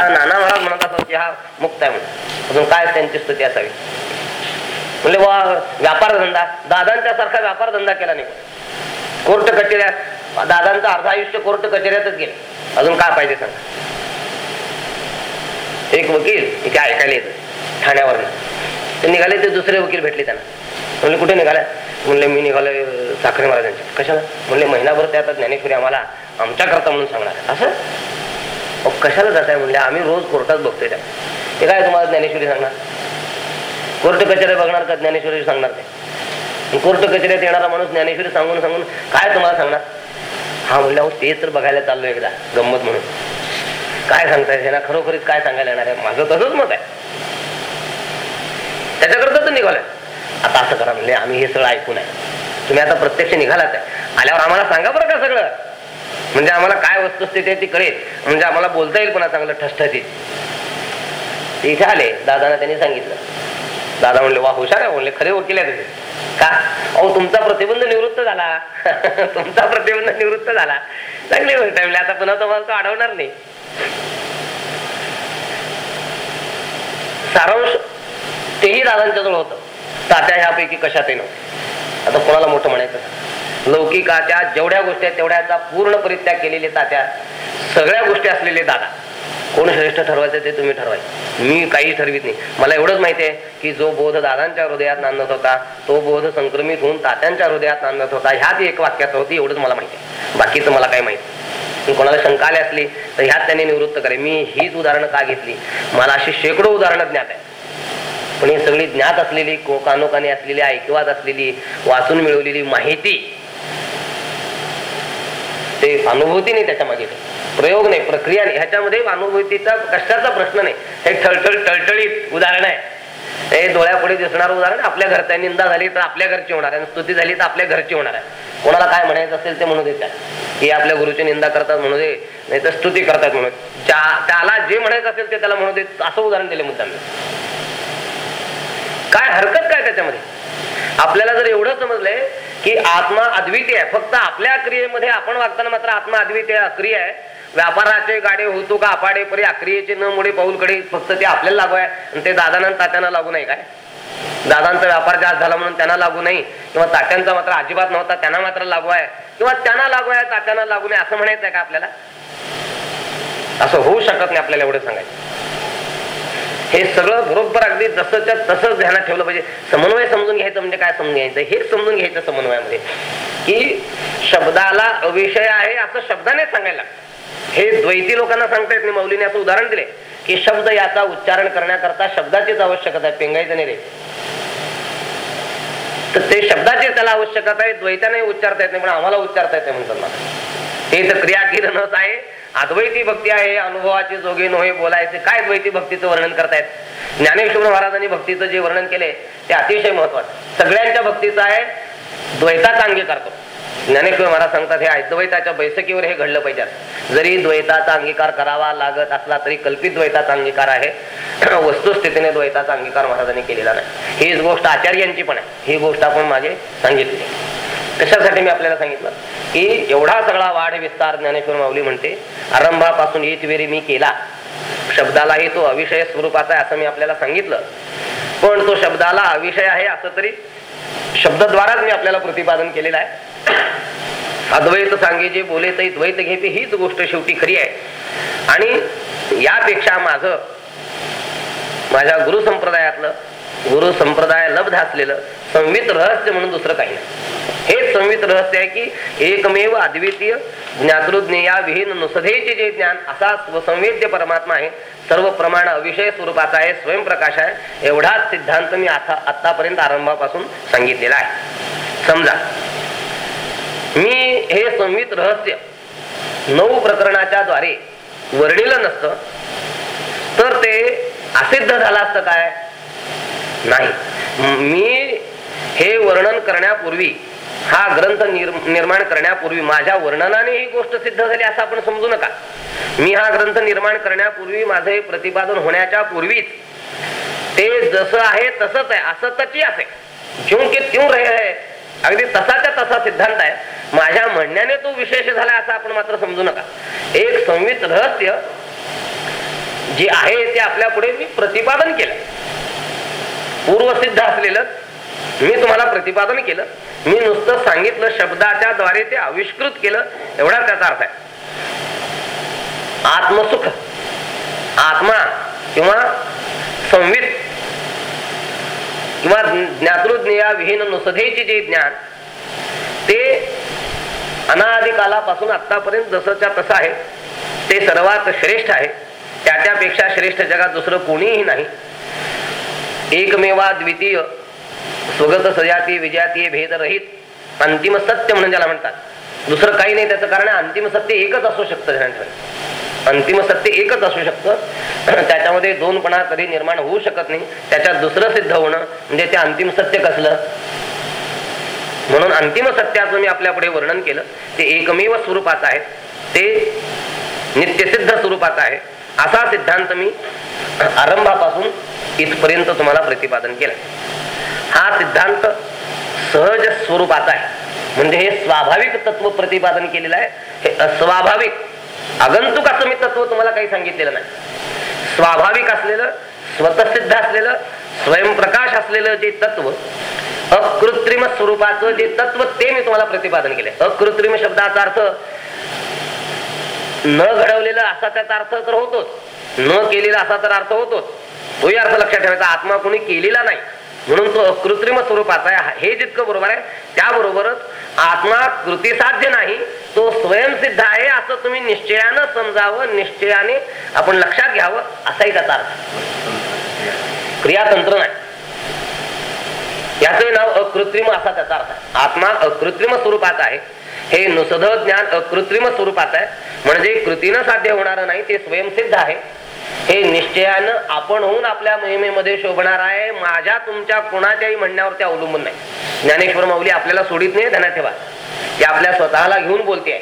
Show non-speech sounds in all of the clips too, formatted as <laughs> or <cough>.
हा नाना महाराज म्हणत असत की हा मुक्त आहे म्हणून. अजून काय त्यांची स्तुती असावी? म्हणजे वा व्यापार धंदा. दादांच्या सारखा व्यापार धंदा केला नाही. कोर्ट कचेऱ्या दादांचं अर्ध आयुष्य कोर्ट कचेऱ्यातच गेलं. अजून काय पाहिजे सांगा? एक वकील इथे ऐकायला येत ठाण्यावर ते निघाले ते दुसरे वकील भेटले त्यांना. म्हणले कुठे निघाले म्हणले मी निघालोय साखरे महाराजांच्या. कशाला? म्हणले महिनाभर ते आता ज्ञानेश्वरी आम्हाला आमच्याकरता म्हणून सांगणार असं? कशाला जाताय म्हणले? आम्ही रोज कोर्टात बघतोय त्या. ते काय तुम्हाला ज्ञानेश्वरी सांगणार? कोर्ट कचेऱ्या बघणार का ज्ञानेश्वरी सांगणार ते? कोर्ट कचेऱ्यात येणारा माणूस ज्ञानेश्वरी सांगून सांगून काय तुम्हाला सांगणार? हा म्हणल्या अहो ते तर बघायला चाललो एकदा गंमत म्हणून. काय सांगताय? त्यांना खरोखरीच काय सांगायला येणार आहे? माझं तसंच मत आहे. त्याच्याकरता तर निघालोय. आता असं करा म्हणले आम्ही हे सगळं ऐकून आहे. तुम्ही आता प्रत्यक्ष निघालाच आहे. आल्यावर आम्हाला सांगा बरं का सगळं. म्हणजे आम्हाला काय वस्तुस्थिती आहे ती कळेल. म्हणजे आम्हाला बोलता येईल पुन्हा चांगलं ठसठसीत इथे आले दादाना त्यांनी सांगितलं. दादा म्हणले वा हुशार आहे. म्हणले खरे वकील आहे का? अहो तुमचा प्रतिबंध निवृत्त झाला. <laughs> तुमचा प्रतिबंध निवृत्त झाला. चांगली गोष्ट आहे. आता पुन्हा तुम्हाला तो अडवणार नाही. सारांश तेही दादांच्या जवळ होत. तात्या ह्यापैकी कशातही नव्हतं. आता कोणाला मोठं म्हणायचं? लौकिकाच्या जेवढ्या गोष्टी आहेत तेवढ्याचा पूर्ण परित्याग केलेले तात्या. सगळ्या गोष्टी असलेले दादा. कोण श्रेष्ठ ठरवायचं ते तुम्ही ठरवाय मी काही ठरवित नाही. मला एवढंच माहिती आहे की जो बोध दादांच्या हृदयात नांदत होता तो बोध संक्रमित होऊन तात्यांच्या हृदयात नांदत होता. ह्याच एक वाक्यात होती एवढंच मला माहिती आहे. बाकीचं मला काही माहिती कोणाला शंका आली असली तर ह्यात त्यांनी निवृत्त करे मी हीच उदाहरणं का घेतली? मला अशी शेकडो उदाहरणं ज्ञात आहे पण ही सगळी ज्ञात असलेली को- कानोकाने असलेली ऐकवात असलेली वाचून मिळवलेली माहिती ते अनुभूती नाही त्याच्यामागे. प्रयोग नाही प्रक्रिया नाही. ह्याच्यामध्ये अनुभूतीचा कष्टाचा प्रश्न नाही. हे ठळठळ टळटळीत उदाहरण आहे. हे डोळ्यापुढे दिसणारं उदाहरण आपल्या घरचा निंदा झाली तर आपल्या घरची होणार आहे. स्तुती झाली तर आपल्या घरची होणार आहे. कोणाला काय म्हणायचं असेल ते म्हणू देतात की आपल्या गुरुची निंदा करतात म्हणू दे नाही तर स्तुती करतात म्हणून. त्याला जे म्हणायचं असेल ते त्याला म्हणू देत असं उदाहरण दिले मुद्दाम काय हरकत काय त्याच्यामध्ये? आपल्याला जर एवढं समजलंय की आत्मा अद्वितीय आहे. फक्त आपल्या क्रियेमध्ये आपण वागताना मात्र आत्मा अद्वितीय अक्रिय आहे. व्यापाराचे गाडे होतो का अपाडे परी अक्रियेचे न मुळे पाऊलकडे फक्त ते आपल्याला लागू आहे आणि ते दादांना तात्यांना लागू नाही काय? दादांचा व्यापार जास्त झाला म्हणून त्यांना लागू नाही. किंवा तात्यांचा मात्र अजिबात नव्हता त्यांना मात्र लागू आहे. किंवा त्यांना लागू आहे तात्यांना लागू नये असं म्हणायचं आहे का आपल्याला? असं होऊ शकत नाही आपल्याला एवढं सांगायचं. हे सगळं बरोबर अगदी जसंच्या तसंच ध्यानात ठेवलं पाहिजे. समन्वय समजून घ्यायचं म्हणजे काय समजून घ्यायचं? हेच समजून घ्यायचं समन्वयामध्ये. की शब्दाला अविषय आहे असं शब्दाने सांगायला. हे द्वैती लोकांना सांगता येत नाही. मौलीने असं उदाहरण दिले. की शब्द याचा उच्चारण करण्याकरता शब्दाचीच आवश्यकता आहे. पेंगायचं नाही रे. तर ते शब्दाची त्याला आवश्यकता आहे. द्वैताने उच्चारता येत नाही. पण आम्हाला उच्चारता येते म्हणतात ते तर क्रिया किरणच आहे. अद्वैती भक्ती आहे अनुभवाचे जोगे नोहे बोलायचे. काय द्वैती भक्तीचं वर्णन करतायत? ज्ञानेश्वर महाराजांनी भक्तीचं जे वर्णन केले ते अतिशय महत्वाचं. सगळ्यांच्या भक्तीचं आहे द्वैताचा अंगीकार करतो. ज्ञानेश्वर महाराज सांगतात हे अद्वैताच्या बैठकीवर हे घडलं पाहिजे. जरी द्वैताचा अंगीकार करावा लागत असला तरी कल्पित द्वैताचा अंगीकार आहे. <clears throat> वस्तुस्थितीने द्वैताचा अंगीकार महाराजांनी केलेला नाही. हीच गोष्ट आचार्यांची पण आहे. ही गोष्ट आपण मागे सांगितली. कशासाठी मी आपल्याला सांगितलं? की एवढा सगळा वाढ विस्तार ज्ञानेश्वर माऊली म्हणते आरंभापासून येत वेरी मी केला. शब्दालाही तो अविषय स्वरूपाचा आहे असं मी आपल्याला सांगितलं. पण तो शब्दाला अविषय आहे असं तरी शब्दद्वाराच मी आपल्याला प्रतिपादन केलेलं आहे. अद्वैत सांगे जे बोले तरी द्वैत घेते हीच गोष्ट शेवटी खरी आहे. आणि यापेक्षा माझं माझ्या गुरु संप्रदायातलं गुरु संप्रदाय लब्ध असलेलं संवित रहस्य म्हणून दुसरं काही नाही. हेच संवित रहस्य आहे की एकमेव अद्वितीय ज्ञातृज्ञेया विहीन नुसधेचे जे ज्ञान असा स्वसंवेद्य परमात्मा आहे. सर्व प्रमाण अविषय स्वरूपाचा आहे स्वयंप्रकाश आहे. एवढाच सिद्धांत मी आता आतापर्यंत आरंभापासून सांगितलेला आहे. समजा मी हे संवित रहस्य नऊ प्रकरणाच्या द्वारे वर्णिलं नसतं तर ते असिद्ध झालं असतं काय? नाही. मी हे वर्णन करण्यापूर्वी हा ग्रंथ निर्माण करण्यापूर्वी माझ्या वर्णनाने ही गोष्ट सिद्ध झाली असं आपण समजू नका. मी हा ग्रंथ निर्माण करण्यापूर्वी माझे प्रतिपादन होण्याच्या पूर्वीच ते जसं आहे तसंच आहे असं तची असे. क्यों की त्यों रहे है अगदी तसाच्या तसा सिद्धांत आहे. माझ्या म्हणण्याने तो विशेष झाला असं आपण मात्र समजू नका. एक संवित रहस्य जे आहे ते आपल्या पुढे मी प्रतिपादन केलं. पूर्वसिद्ध असलेलं मी तुम्हाला प्रतिपादन केलं. मी नुसतं सांगितलं शब्दाच्या द्वारे ते आविष्कृत केलं एवढा त्याचा अर्थ आहे. आत्मसुख आत्मा किंवा संवित किंवा ज्ञातृज्ञया विहीन नुसधेचे जे ज्ञान ते अनादिकालापासून आतापर्यंत जसंच्या तसं आहे ते सर्वात श्रेष्ठ आहे. त्याच्यापेक्षा श्रेष्ठ जगात दुसरं कोणीही नाही. एकमेवा द्वितीय. स्वगत सजाती विजाती भेदरहित अंतिम सत्य म्हणून ज्याला म्हणतात. दुसरं काही नाही त्याचं कारण अंतिम सत्य एकच असू शकतं अंतिम सत्य एकच असू शकतं. <clears throat> त्याच्यामध्ये दोनपणा कधी निर्माण होऊ शकत नाही. त्याच्यात दुसरं सिद्ध होणं म्हणजे ते अंतिम सत्य कसलं? म्हणून अंतिम सत्याचं मी आपल्या पुढे वर्णन केलं. ते एकमेव स्वरूपाचं आहे. ते नित्यसिद्ध स्वरूपाचं आहे. असा सिद्धांत मी आरंभापासून इथपर्यंत तुम्हाला प्रतिपादन केलं. हा सिद्धांत सहज स्वरूपाचा आहे. म्हणजे हे स्वाभाविक तत्व प्रतिपादन केलेलं आहे. हे अस्वाभाविक आगंतुक असं मी तत्व तुम्हाला काही सांगितलेलं नाही. स्वाभाविक असलेलं स्वतसिद्ध असलेलं स्वयंप्रकाश असलेलं जे तत्व अकृत्रिम स्वरूपाचं जे तत्व ते मी तुम्हाला प्रतिपादन केलंय. अकृत्रिम शब्दाचा अर्थ न घडवलेलं असा त्याचा अर्थ तर होतोच. न केलेला असा तर अर्थ होतोच. तोही अर्थ लक्षात ठेवायचा आत्मा कोणी केलेला नाही. म्हणून तो अकृत्रिम स्वरूपाचा आहे. हे जितकं बरोबर आहे त्याबरोबरच आत्मा कृतीसाध्य नाही तो स्वयंसिद्ध आहे असं तुम्ही निश्चयानं समजावं निश्चयाने आपण लक्षात घ्यावं असाही त्याचा अर्थ. क्रियातंत्र नाही. याच नाव अकृत्रिम असा त्याचा अर्थ आत्मा अकृत्रिम स्वरूपाचा आहे. हे नुसद ज्ञान अकृत्रिम स्वरूपात आहे. म्हणजे कृतीनं साध्य होणार नाही ते स्वयंसिद्ध आहे. हे निश्चयानं आपण होऊन आपल्या मोहिमेमध्ये शोभणार आहे. माझ्या तुमच्या कोणाच्याही म्हणण्यावर ते अवलंबून नाही. ज्ञानेश्वर माऊली आपल्याला सोडित नाही ध्यानात ठेवा. ते आपल्या स्वतःला घेऊन बोलते आहे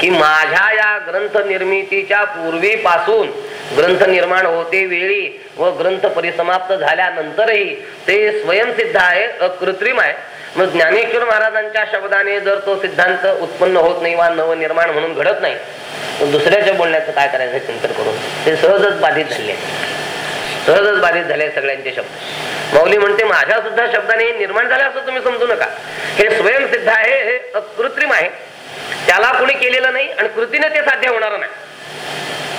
की माझ्या या ग्रंथ निर्मितीच्या पूर्वीपासून ग्रंथ निर्माण होते वेळी व ग्रंथ परिसमाप्त झाल्यानंतरही ते स्वयंसिद्ध आहे अकृत्रिम आहे. मग ज्ञानेश्वर महाराजांच्या शब्दाने जर तो सिद्धांत उत्पन्न होत नाही वा नवनिर्माण म्हणून घडत नाही दुसऱ्याच्या बोलण्याचं काय करायचं चिंतन करून? ते सहजच बाधित झाले. सहजच बाधित झाले सगळ्यांचे शब्द. मौली म्हणते माझ्या सुद्धा शब्दाने निर्माण झाले असं तुम्ही समजू नका. हे स्वयंसिद्ध आहे हे अकृत्रिम आहे. त्याला कोणी केलेलं नाही आणि कृतीने ते साध्य होणार नाही.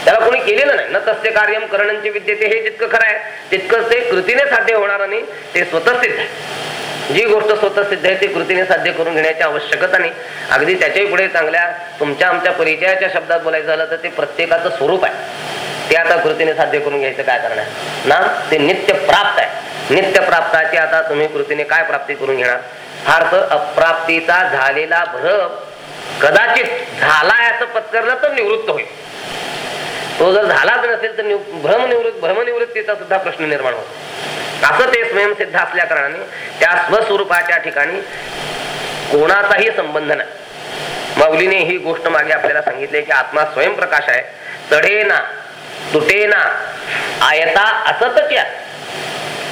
त्याला कोणी केलेलं नाही. न तस्य कार्यम करणचे विद्यते हे जितकं खरं आहे तितकंच ते कृतीने साध्य होणार नाही ते स्वतः सिद्ध आहे. जी गोष्ट स्वतः सिद्ध आहे ती कृतीने साध्य करून घेण्याची आवश्यकता नाही. अगदी त्याच्याही पुढे चांगल्या तुमच्या आमच्या परिचयाच्या शब्दात बोलायचं झालं तर ते प्रत्येकाचं स्वरूप आहे. ते आता कृतीने साध्य करून घ्यायचं काय करणार ना? ते नित्य प्राप्त आहे. नित्य प्राप्ताची आता तुम्ही कृतीने काय प्राप्ती करून घेणार? फार तर अप्राप्तीचा झालेला भ्रम कदाचित झाला असं पत्करलं तर निवृत्त होईल. तो जर झालाच नसेल तर भ्रमनिवृत्त भ्रमनिवृत्तीचा सुद्धा प्रश्न निर्माण होतो. असं ते स्वयंसिद्ध असल्या कारणाने त्या स्वस्वरूपाच्या ठिकाणी कोणाचाही संबंध नाही. माऊलीने ही गोष्ट मागे आपल्याला सांगितली की आत्मा स्वयंप्रकाश आहे. तडेना तुटेना आयता असतच या.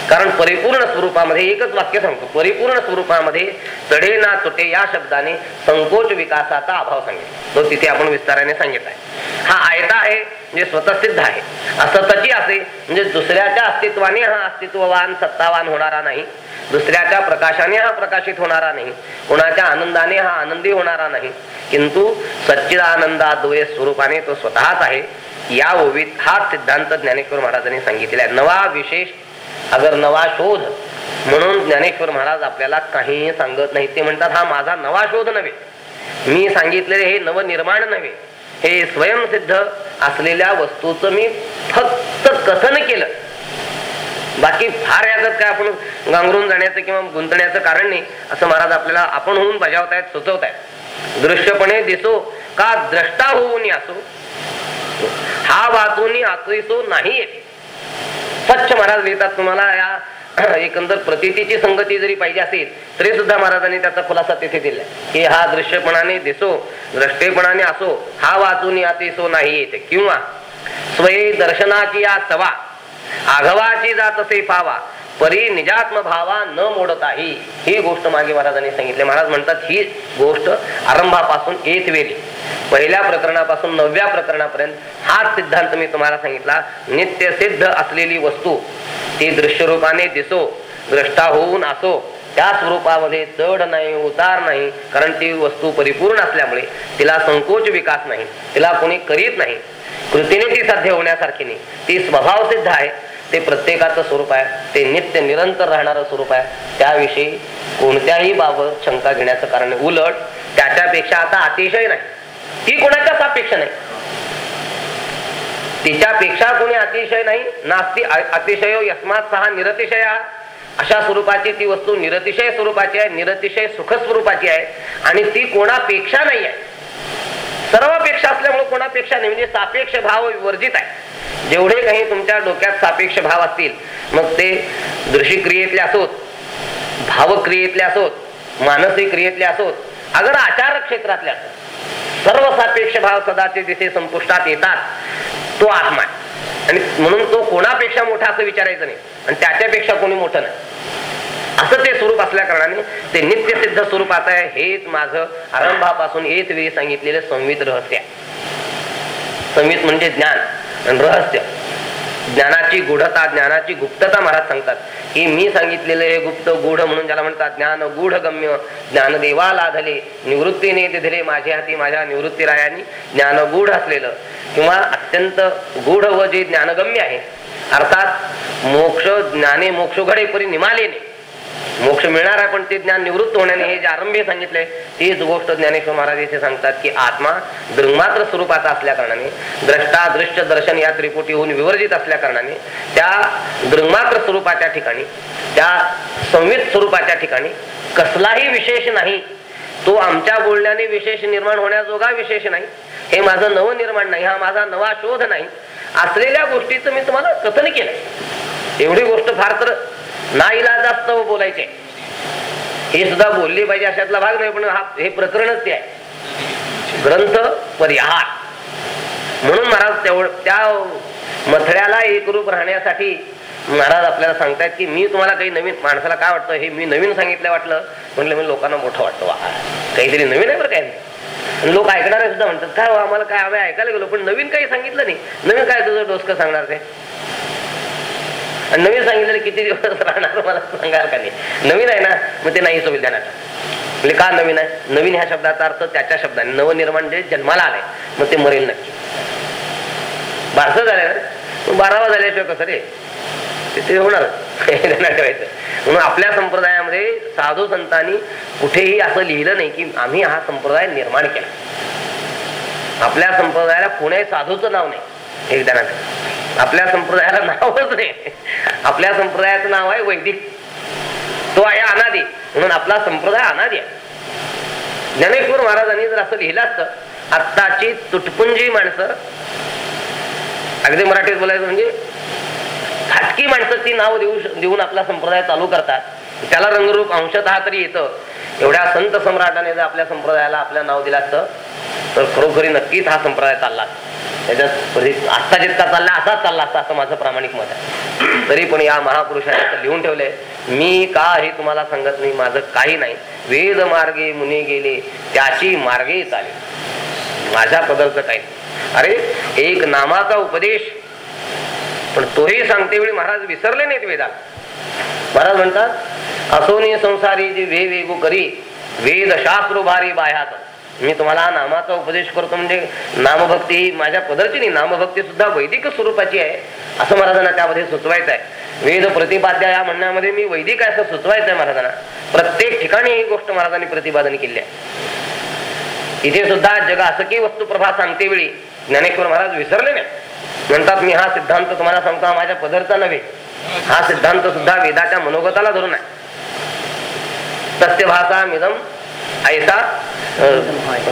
कारण परिपूर्ण स्वरूपामध्ये एकच वाक्य सांगतो. परिपूर्ण स्वरूपामध्ये चढे ना तुटे या शब्दाने संकोच विकासाचा अभाव सांगितला. तो तिथे आपण विस्ताराने सांगितलाय हा आयता आहे म्हणजे स्वतः सिद्ध आहे. असतची असे म्हणजे दुसऱ्याच्या अस्तित्वाने हा अस्तित्ववान सत्तावान होणारा नाही. दुसऱ्याच्या प्रकाशाने हा प्रकाशित होणारा नाही. कोणाच्या आनंदाने हा आनंदी होणारा नाही. किंतु सच्चिदानंदाद्वय स्वरूपाने तो स्वतःच आहे. या ओवीत हा सिद्धांत ज्ञानेश्वर महाराजांनी सांगितलेला आहे. नवा विशेष अगर नवा शोध म्हणून ज्ञानेश्वर महाराज आपल्याला काहीही सांगत नाही. ते म्हणतात हा माझा नवा शोध नव्हे. मी सांगितलेले हे नवनिर्माण नव्हे. हे स्वयंसिद्ध असलेल्या वस्तूचं मी फक्त कथन केलं. बाकी फार याच्यात काय आपण गांगरून जाण्याचं किंवा गुंतण्याचं कारण नाही असं महाराज आपल्याला आपण होऊन बजावतायत सुचवतायत. दृश्यपणे दिसो का द्रष्टा होऊन असो हा वाचून आतोसो नाही स्वच्छ महाराज लिहितात तुम्हाला या <clears throat> एकंदर प्रतितीची संगती जरी पाहिजे असेल तरी सुद्धा महाराजांनी त्याचा खुलासा तिथे दिला. की हा दृश्यपणाने दिसो दृष्टेपणाने असो हा वाचून यातेसो नाही येते. किंवा स्वय दर्शनाची या सवा आघवाची जात असे पावा परी निजात्म भावा न मोडताही ही गोष्ट मागे महाराजांनी सांगितली. महाराज म्हणतात ही गोष्ट आरंभापासून येत वेळी पहिल्या प्रकरणापासून नवव्या प्रकरणापर्यंत हाच सिद्धांत मी तुम्हाला सांगितला. नित्य सिद्ध असलेली वस्तू ती दृश्यरूपाने दिसो द्रष्टा होऊन असो त्या स्वरूपामध्ये चढ नाही उतार नाही कारण ती वस्तू परिपूर्ण असल्यामुळे तिला संकोच विकास नाही तिला कोणी करीत नाही. कृतीने ती साध्य होण्यासारखी नाही. ती स्वभाव सिद्ध आहे. ते प्रत्येकाचं स्वरूप आहे. ते नित्य निरंतर राहणारं स्वरूप आहे. त्याविषयी कोणत्याही बाबत शंका घेण्याचं कारण आहे उलट त्याच्यापेक्षा आता अतिशय नाही. ती कोणाच्या अपेक्षा नाही. तिच्यापेक्षा कोणी अतिशय नाही नास्ती अतिशय अतिशयो यस्मात सहा निरतिशय. अशा स्वरूपाची ती वस्तू निरतिशय स्वरूपाची आहे निरतिशय सुख स्वरूपाची आहे. आणि ती कोणापेक्षा नाही आहे सर्वापेक्षा असल्यामुळे कोणापेक्षा नाही म्हणजे सापेक्ष भाव वर्जित आहे. जेवढे काही तुमच्या डोक्यात सापेक्ष भाव असतील मग ते दृश्य क्रियेतले असोत भावक्रियेतले असोत मानसिक क्रियेतले असोत अगर आचार क्षेत्रातले असोत सर्व सापेक्ष भाव सदाचे जिथे संपुष्टात येतात तो आत्मा आहे. आणि म्हणून तो कोणापेक्षा मोठा असं विचारायचं नाही. आणि त्याच्यापेक्षा कोणी मोठं नाही. असं ते स्वरूप असल्या कारणाने ते नित्य सिद्ध स्वरूपात आहे हेच माझं आरंभापासून हेच वेळी सांगितलेलं संवित रहस्य. संवित म्हणजे ज्ञान आणि रहस्य. ज्ञानाची गूढता ज्ञानाची गुप्तता महाराज सांगतात. की मी सांगितलेलं हे गुप्त गूढ म्हणून ज्याला म्हणतात ज्ञान गूढ गम्य ज्ञान देवा लाधले निवृत्तीने दिधले माझ्या हाती माझ्या निवृत्ती रायानी ज्ञान गूढ असलेलं किंवा अत्यंत गूढ व जे ज्ञानगम्य आहे अर्थात मोक्ष ज्ञाने मोक्ष घडे परी निमालेने मोक्ष मिळणार आहे पण ते ज्ञान निवृत्त होण्याने हे जे आरंभी सांगितले तीच गोष्ट ज्ञानेश्वर महाराज इथे सांगतात की आत्मा दृंगमात्र स्वरूपाचा असल्या कारणाने द्रष्टा दृश्य दर्शन या त्रिपुटीहून विवर्जित असल्या कारणाने त्या दृंगमात्र स्वरूपाच्या ठिकाणी त्या संवित स्वरूपाच्या ठिकाणी कसलाही विशेष नाही. तो आमच्या बोलण्याने विशेष निर्माण होण्याजोगा विशेष नाही. हे माझं नवनिर्माण नाही हा माझा नवा शोध नाही. असलेल्या गोष्टीचं मी तुम्हाला कथन केलं एवढी गोष्ट फार तर नाईला जास्त हो बोलायचे. हे सुद्धा बोलली पाहिजे अशातला भाग नाही पण हा हे प्रकरणच ते आहे. ग्रंथ परिहार. म्हणून महाराज तेवढ त्या मथळ्याला एकरूप राहण्यासाठी महाराज आपल्याला सांगतायत की मी तुम्हाला काही नवीन माणसाला काय वाटतं? हे मी नवीन सांगितलं वाटलं. म्हटलं मी लोकांना मोठं वाटतं वा काहीतरी नवीन आहे बरं काय? लोक ऐकणारे सुद्धा म्हणतात काय हो, आम्हाला काय आम्ही ऐकायला गेलो पण नवीन काही सांगितलं नाही. नवीन काय तुझं डोसकं सांगणार ते? आणि नवीन सांगितलेलं किती दिवस राहणार मला सांगाल का नाही? नवीन आहे ना मग ते नाही होईल ध्यानात म्हणजे का नवीन आहे? नवीन ह्या शब्दाचा अर्थ त्याच्या शब्दाने. नवनिर्माण जे जन्माला आलंय मग ते मरेल नक्की. बारसं झालंय ना? बारावा झाल्याशिवाय कसं रे? ते- होणार. ध्यानात म्हणून आपल्या संप्रदायामध्ये साधू संतांनी कुठेही असं लिहिलं नाही की आम्ही हा संप्रदाय निर्माण केला. आपल्या संप्रदायाला पुणे साधूचं नाव नाही. एकदा आपल्या संप्रदायाला नावच नाही. आपल्या संप्रदायाचं नाव आहे वैदिक. तो आहे अनादी. म्हणून आपला संप्रदाय अनादी आहे. ज्ञानेश्वर महाराजांनी जर असं लिहिलं असतं आत्ताची तुटपुंजी माणसं अगदी मराठीत बोलायचं म्हणजे फाटकी माणसं ती नाव देऊ देऊन आपला संप्रदाय चालू करतात. त्याला रंगरूप अंशतः तरी येतं. एवढ्या संत सम्राटाने जर आपल्या संप्रदायाला आपलं नाव दिलं असतं तर खरोखरी नक्कीच हा संप्रदाय चालला त्याच्यात म्हणजे आत्ता जितका चालला असाच चालला असता असं माझं प्रामाणिक मत आहे. तरी पण या महापुरुषाने लिहून ठेवलंय मी का हे तुम्हाला सांगत नाही माझं काही नाही. वेद मार्गे मुनी गेले त्याची मार्गे चाले. माझ्या बदलचं काही अरे एक नामाचा उपदेश. पण तोही सांगते वेळी महाराज विसरले नाहीत वेदाला. महाराज म्हणतात असोनी संसारी जे वे वेगू करी वेद शास्त्र भारी बाह्यात. मी तुम्हाला नामाचा उपदेश करतो म्हणजे नामभक्ती ही माझ्या पदरची नाही नामभक्ती सुद्धा वैदिक स्वरूपाची आहे असं महाराजांना त्यामध्ये सुचवायचं आहे. वेद प्रतिपाद्य या म्हणण्यामध्ये मी वैदिक आहे असं सुचवायचं आहे महाराजांना. प्रत्येक ठिकाणी ही गोष्ट महाराजांनी प्रतिपादन केली आहे. इथे सुद्धा जग असं की वस्तुप्रभा सांगते वेळी ज्ञानेश्वर महाराज विसरले नाही म्हणतात मी हा सिद्धांत तुम्हाला सांगतो माझ्या पदरचा नव्हे. हा सिद्धांत सुद्धा वेदाच्या मनोगताला धरून आहे. तस्य भाषा मिदम ऐसा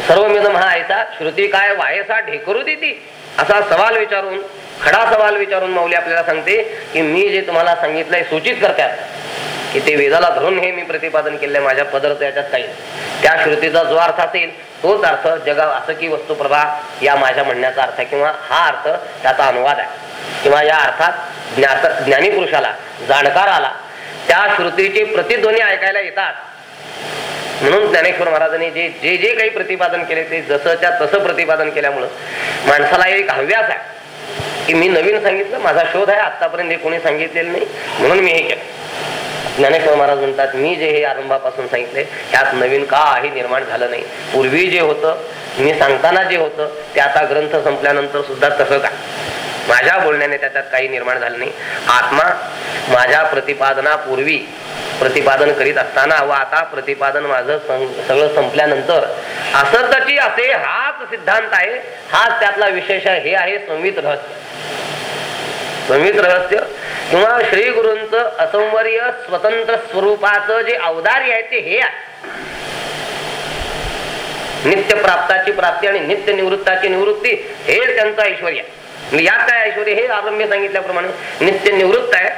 सर्व मिदम हा ऐसा श्रुती काय वायसा ढेकरू देती असा सवाल विचारून खडा सवाल विचारून माऊली आपल्याला सांगते की मी जे तुम्हाला सांगितलंय सूचित करतात की ते वेदाला धरून हे मी प्रतिपादन केले माझ्या पदार्थ याच्यात काही. त्या श्रुतीचा जो अर्थ असेल तोच अर्थ जगा असं की वस्तुप्रभा या माझ्या म्हणण्याचा अर्थ किंवा हा अर्थ त्याचा अनुवाद आहे. किंवा या अर्थात ज्ञात ज्ञानी पुरुषाला जाणकाराला त्या श्रुतीचे प्रतिध्वनी ऐकायला येतात. म्हणून ज्ञानेश्वर महाराजांनी जे जे जे काही प्रतिपादन केले ते जसंच्या तसं प्रतिपादन केल्यामुळं माणसाला एक हव्यास आहे. की मी नवीन सांगितलं माझा शोध आहे आतापर्यंत हे कोणी सांगितलेलं नाही म्हणून मी हे केलं. ज्ञानेश्वर महाराज म्हणतात मी जे हे आरंभापासून सांगितले ह्यात नवीन काही निर्माण झालं नाही. पूर्वी जे होतं मी सांगताना जे होतं ते आता ग्रंथ संपल्यानंतर सुद्धा तसंच आहे माझ्या बोलण्याने त्याच्यात काही निर्माण झालं नाही. आत्मा माझ्या प्रतिपादनापूर्वी प्रतिपादन करीत असताना व आता प्रतिपादन माझं सगळं संपल्यानंतर असतची असे हाच सिद्धांत आहे. हाच त्यातला विशेष आहे हे आहे संवित रहस्य. संवित रहस्य किंवा श्री गुरूंच असंवर्य स्वतंत्र स्वरूपाचं जे अवदार्य आहे ते हे आहे. नित्य प्राप्ताची प्राप्ती आणि नित्य निवृत्ताची निवृत्ती हे त्यांचा ऐश्वर आहे. यात काय ऐश्वर हे आरंभ्य सांगितल्याप्रमाणे नित्य निवृत्त आहे.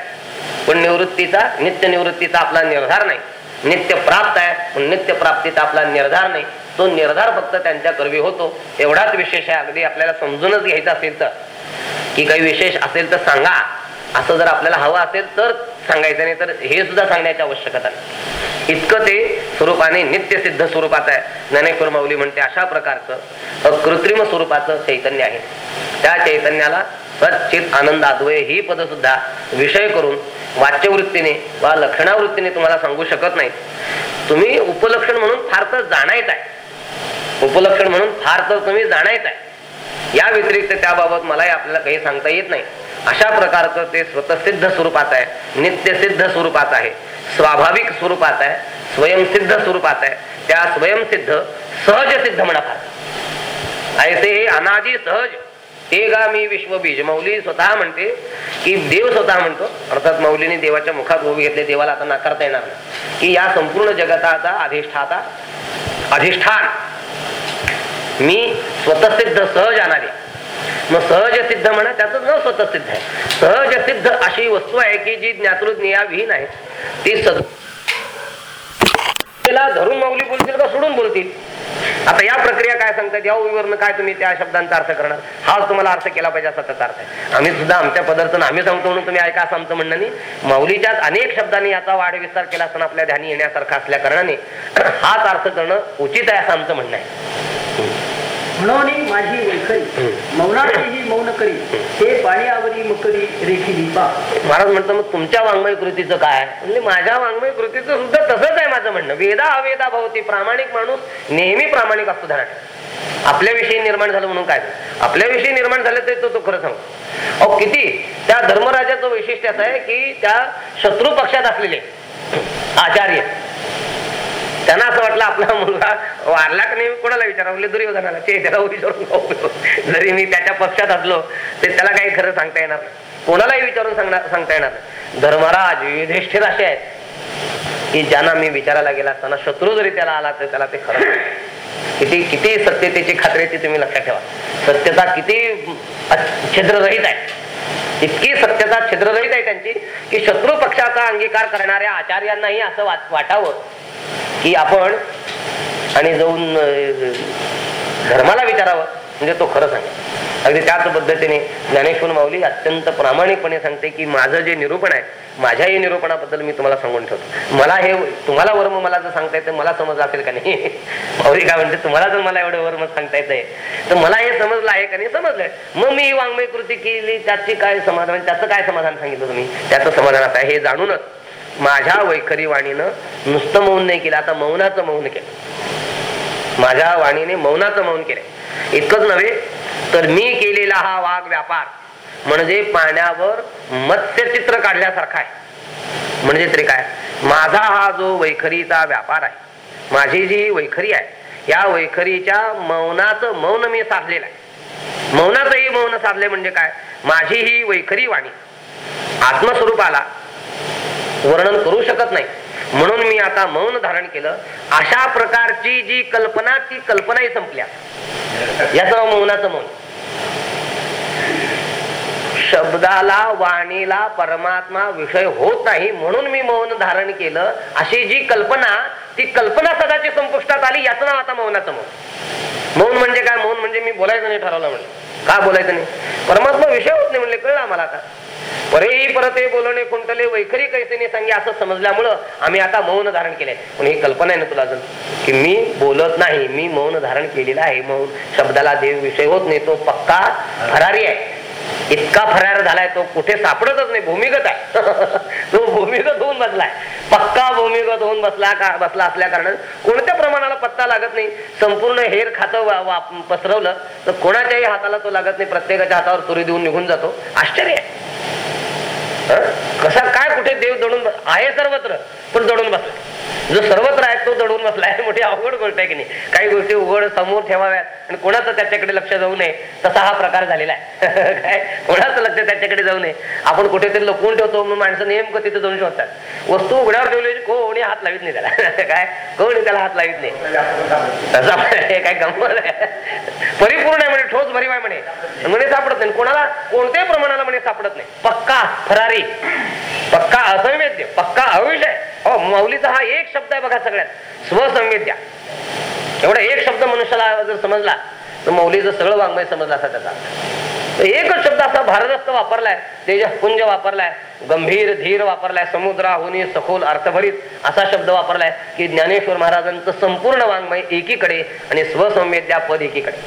पण निवृत्तीचा नित्य निवृत्तीचा आपला निर्धार नाही. नित्य प्राप्त आहे पण नित्य प्राप्तीचा आपला निर्धार नाही. तो निर्धार फक्त त्यांच्या कर्वी होतो. एवढाच विशेष आहे. अगदी आपल्याला समजूनच घ्यायचा असेल तर. की काही विशेष असेल तर सांगा. असं जर आपल्याला हवं असेल तर सांगायचं नाही तर हे सुद्धा सांगण्याची आवश्यकता नाही. इतकं ते स्वरूपाने नित्य सिद्ध स्वरूपात आहे. ज्ञानेश्वर माऊली म्हणते अशा प्रकारचं कृत्रिम स्वरूपाचं चैतन्य आहे. त्या चैतन्याला सचित आनंद अद्वय ही पद सुद्धा विषय करून वाच्यवृत्तीने वा लक्षणावृत्तीने तुम्हाला सांगू शकत नाही. तुम्ही उपलक्षण म्हणून फार तर जाणायच आहे उपलक्षण म्हणून फार तर तुम्ही जाणायच आहे या व्यतिरिक्त त्याबाबत मलाही आपल्याला काही सांगता येत नाही. अशा प्रकारचं ते स्वतःसिद्ध स्वरूपात आहे नित्यसिद्ध स्वरूपात आहे स्वाभाविक स्वरूपात आहे स्वयंसिद्ध स्वरूपात आहे. त्या स्वयंसिद्ध सहज सिद्ध म्हणा ऐसे हे अनादी सहज. गा मी विश्वबीज. मौली स्वतः म्हणते की देव स्वतः म्हणतो. अर्थात मौलीने देवाच्या मुखात उभे घेतले देवाला आता नाकारता येणार नाही. की या संपूर्ण जगताचा अधिष्ठाता अधिष्ठान. मी स्वतःसिद्ध सहज आणावे. मग सहज सिद्ध म्हणा त्याच न स्वतः सिद्ध आहे. सहज सिद्ध अशी वस्तू आहे की जी ज्ञातृज्ञ विहीन आहे. ती सद धरून माऊली बोलतील का सोडून बोलतील? आता या प्रक्रिया काय सांगतात या विवरण काय तुम्ही त्या शब्दांचा अर्थ करणार? हाच तुम्हाला अर्थ केला पाहिजे असा त्याचा अर्थ आहे. आम्ही सुद्धा आमच्या पदार्थ आम्ही सांगतो म्हणून तुम्ही ऐका असं आमचं म्हणणं नाही. माऊलीच्याच अनेक शब्दांनी याचा वाढ विस्तार केला असताना आपल्या ध्यानी येण्यासारखा असल्या कारणाने हाच अर्थ करणं उचित आहे असं आमचं म्हणणं आहे. म्हणून माझी वैखरी मौनाची ही मौन करी ते पाणी आवरी मकरी रेखी दीपा महाराज म्हणतो मग तुमच्या वाङ्मय कृतीचं काय? म्हणजे माझ्या वाङ्मय कृतीचं सुद्धा तसंच आहे माझं म्हणणं. वेदा अवेदा भवती प्रामाणिक माणूस नेहमी प्रामाणिक असतो धनाट आपल्याविषयी निर्माण झालं म्हणून काय? आपल्याविषयी निर्माण झालं तरी तो तो खरं सांगतो अहो किती? त्या धर्मराजाचं वैशिष्ट्य असं आहे की त्या शत्रू पक्षात असलेले आचार्य त्यांना असं वाटलं आपला मुलगा वारला का नाही? कोणाला विचारा दुर्योधनाला ते त्याला विचारून जरी मी त्याच्या पक्षात असलो ते त्याला काही खरं सांगता येणार कोणालाही विचारून सांगणार सांगता येणार धर्मराज युधिष्ठिर असे आहेत की ज्यांना मी विचारायला गेला असताना शत्रू जरी त्याला आला तर त्याला ते खरं किती किती सत्यतेची खात्रीची तुम्ही लक्षात ठेवा. सत्यता किती छिद्ररहित आहे. इतकी सत्यता छिद्ररहित आहे त्यांची की शत्रू पक्षाचा अंगीकार करणाऱ्या आचार्यांनाही असं वाटावं. की आपण आणि जाऊन धर्माला विचारावं. म्हणजे तो खरं सांगा अगदी त्याच पद्धतीने ज्ञानेश्वर माऊली अत्यंत प्रामाणिकपणे सांगते की माझं जे निरूपण आहे माझ्याही निरूपणाबद्दल मी तुम्हाला सांगून ठेवतो. मला हे तुम्हाला वर्म मला जर सांगता येतं मला समजलं असेल का नाही? <laughs> माऊली काय म्हणते तुम्हाला जर मला एवढं वर्म सांगता येत आहे तर मला हे समजलं आहे का नाही? समजलंय. मग मी वाङ्मय कृती केली त्याची काय समाधान त्याचं काय समाधान सांगितलं तुम्ही? त्याचं समाधान असं हे जाणूनच माझ्या वैखरी वाणीनं नुसतं मौन नाही केलं आता मौनाचं मौन केलं. माझ्या वाणीने मौनाचं मौन केलं. इतकंच नव्हे तर मी केलेला हा वाघ व्यापार म्हणजे पाण्यावर मत्स्य चित्र काढल्यासारखा आहे. म्हणजे तरी काय? माझा हा जो वैखरीचा व्यापार आहे माझी जी वैखरी आहे या वैखरीच्या मौनाचं मौन मी साधलेलं आहे. मौनाचंही मौन साधले म्हणजे काय? माझी ही वैखरी वाणी आत्मस्वरूपाला वर्णन करू शकत नाही. म्हणून मी आता मौन धारण केलं. अशा प्रकारची जी कल्पना ती कल्पनाही संपल्या. याचं मौनाचं मौन. शब्दाला वाणीला परमात्मा विषय होत नाही म्हणून मी मौन धारण केलं. अशी जी कल्पना ती कल्पना सदाची संपुष्टात आली याचं नाव आता मौनाचं मौन. मौन म्हणजे काय? मौन म्हणजे मी बोलायचं नाही ठरवलं म्हणजे का बोलायचं नाही? परमात्मा विषय होत नाही म्हणले कळलं आम्हाला आता. परेही परते बोलणे कुंटले वैखरी कैसेने सांगे असं समजल्यामुळं आम्ही आता मौन धारण केले. पण ही कल्पना आहे ना तुला अजून? की मी बोलत नाही मी मौन धारण केलेलं आहे. मौन शब्दाला देव विषय होत नाही तो पक्का फरारी आहे. इतका फरार झालाय तो कुठे सापडतच नाही भूमिगत आहे. <laughs> तो भूमिगत होऊन बसलाय. पक्का भूमिगत होऊन बसला का बसला असल्या कारणाने कोणत्या प्रमाणाला पत्ता लागत नाही. संपूर्ण हेर खातं पसरवलं तर कोणाच्याही हाताला तो लागत नाही. प्रत्येकाच्या हातावर तुरी देऊन निघून जातो. आश्चर्य आहे. कसा काय कुठे देव दडून आहे सर्वत्र पण दडून बसला. जो सर्वत्र आहे तो दडून बसलाय. <laughs> मोठी अवघड गोष्ट आहे की नाही? काही गोष्टी उघड समोर ठेवाव्यात आणि कोणाचं त्याच्याकडे लक्ष जाऊ नये तसा हा प्रकार झालेला आहे. <laughs> काय? कोणाचं लक्ष त्याच्याकडे जाऊ नये. आपण कुठेतरी लपवून ठेवतो म्हणून माणसं नेमकं तिथे जाऊन शोधतात. वस्तू उघड्यावर ठेवली म्हणजे कोणी हात लावित नाही त्याला. <laughs> काय? कोणी त्याला हात लावित नाही. तसा काय गंमत आहे. परिपूर्ण आहे म्हणे ठोस भरीव आहे म्हणे. म्हणे सापडत नाही. कोणाला कोणत्याही प्रमाणाला म्हणे सापडत नाही. पक्का फरारी. पक्का असंवेद्य. पक्का अविषय. हो माऊलीचा हा एक शब्द आहे बघा सगळ्यात. स्वसंवेद्या एवढा एक शब्द मनुष्याला जर समजला तर मौलीचं सगळं वाङ्मय समजला असा त्याचा एकच शब्द असा भारदस्त वापरलाय तेजपुंज वापरलाय गंभीर धीर वापरलाय समुद्राहुनी सखोल अर्थभरीत असा शब्द वापरलाय की ज्ञानेश्वर महाराजांचं संपूर्ण वाङ्मय एकीकडे आणि स्वसंवेद्या पद एकीकडे.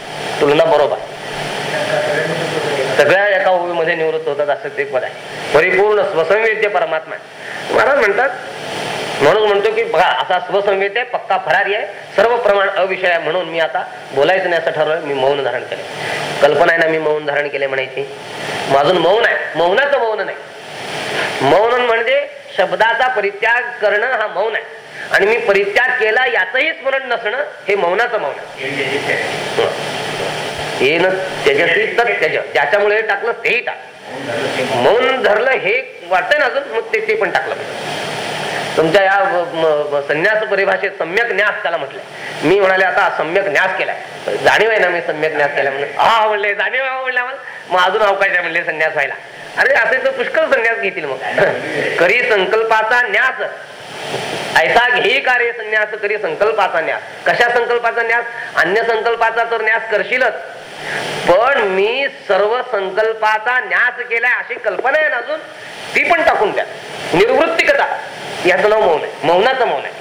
तुलना बरोबर. सगळ्या एका ओळीमध्ये निवृत्त होतात असं ते पद आहे. परिपूर्ण स्वसंवेद्य परमात्मा आहे. महाराज म्हणतात म्हणून म्हणतो की बघा असा स्वसंवेद्य आहे, पक्का फरारी आहे. सर्व प्रमाण अविषय आहे म्हणून मी आता बोलायचं नाही असं ठरवलं मी मौन धारण केले. कल्पना आहे ना मी मौन धारण केले म्हणायची. अजून मौन आहे. मौनाचं मौन नाही. मौन म्हणजे शब्दाचा परित्याग करणं हा मौन आहे. आणि मी परित्याग केला याचंही स्मरण नसणं हे मौनाचं मौन आहे. हे न त्याच्याशी तर त्याच्या ज्याच्यामुळे टाकलं तेही टाक. मौन धरलं हे वाटतंय ना अजून मग ते पण टाकलं. तुमच्या या संन्यास परिभाषेत सम्यक न्यास त्याला म्हटलंय. मी म्हणाले आता सम्यक न्यास केलाय. जाणीव आहे ना मी सम्यक न्यास केला म्हणजे हा म्हणले. जाणीव आहे म्हणले मग अजून अवकाश आहे म्हणले संन्यास व्हायला. अरे असे तर पुष्कळ संन्यास घेतील मग. <laughs> करी संकल्पाचा न्यास. ऐसा घे कार्य संन्यास करी संकल्पाचा न्यास. कशा संकल्पाचा न्यास? अन्य संकल्पाचा तर न्यास करशीलच. पण मी सर्व संकल्पाचा न्यास केलाय अशी कल्पना आहे ना अजून? ती पण टाकून द्या. निर्वृत्तिकता. याचं नाव मौन आहे. मौनाचं मौन आहे.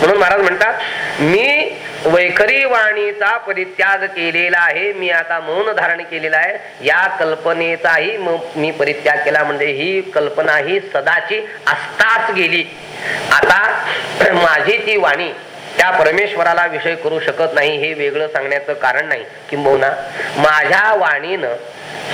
म्हणून महाराज म्हणतात मी वैखरी वाणीचा परित्याग केलेला आहे. मी आता मौन धारण केलेला आहे. या कल्पनेचाही मी परित्याग केला. म्हणजे ही कल्पना ही सदाची असताच गेली. आता <clears throat> माझी ती वाणी त्या परमेश्वराला विषय करू शकत नाही. हे वेगळं सांगण्याचं कारण नाही. किंबहुना माझ्या वाणीनं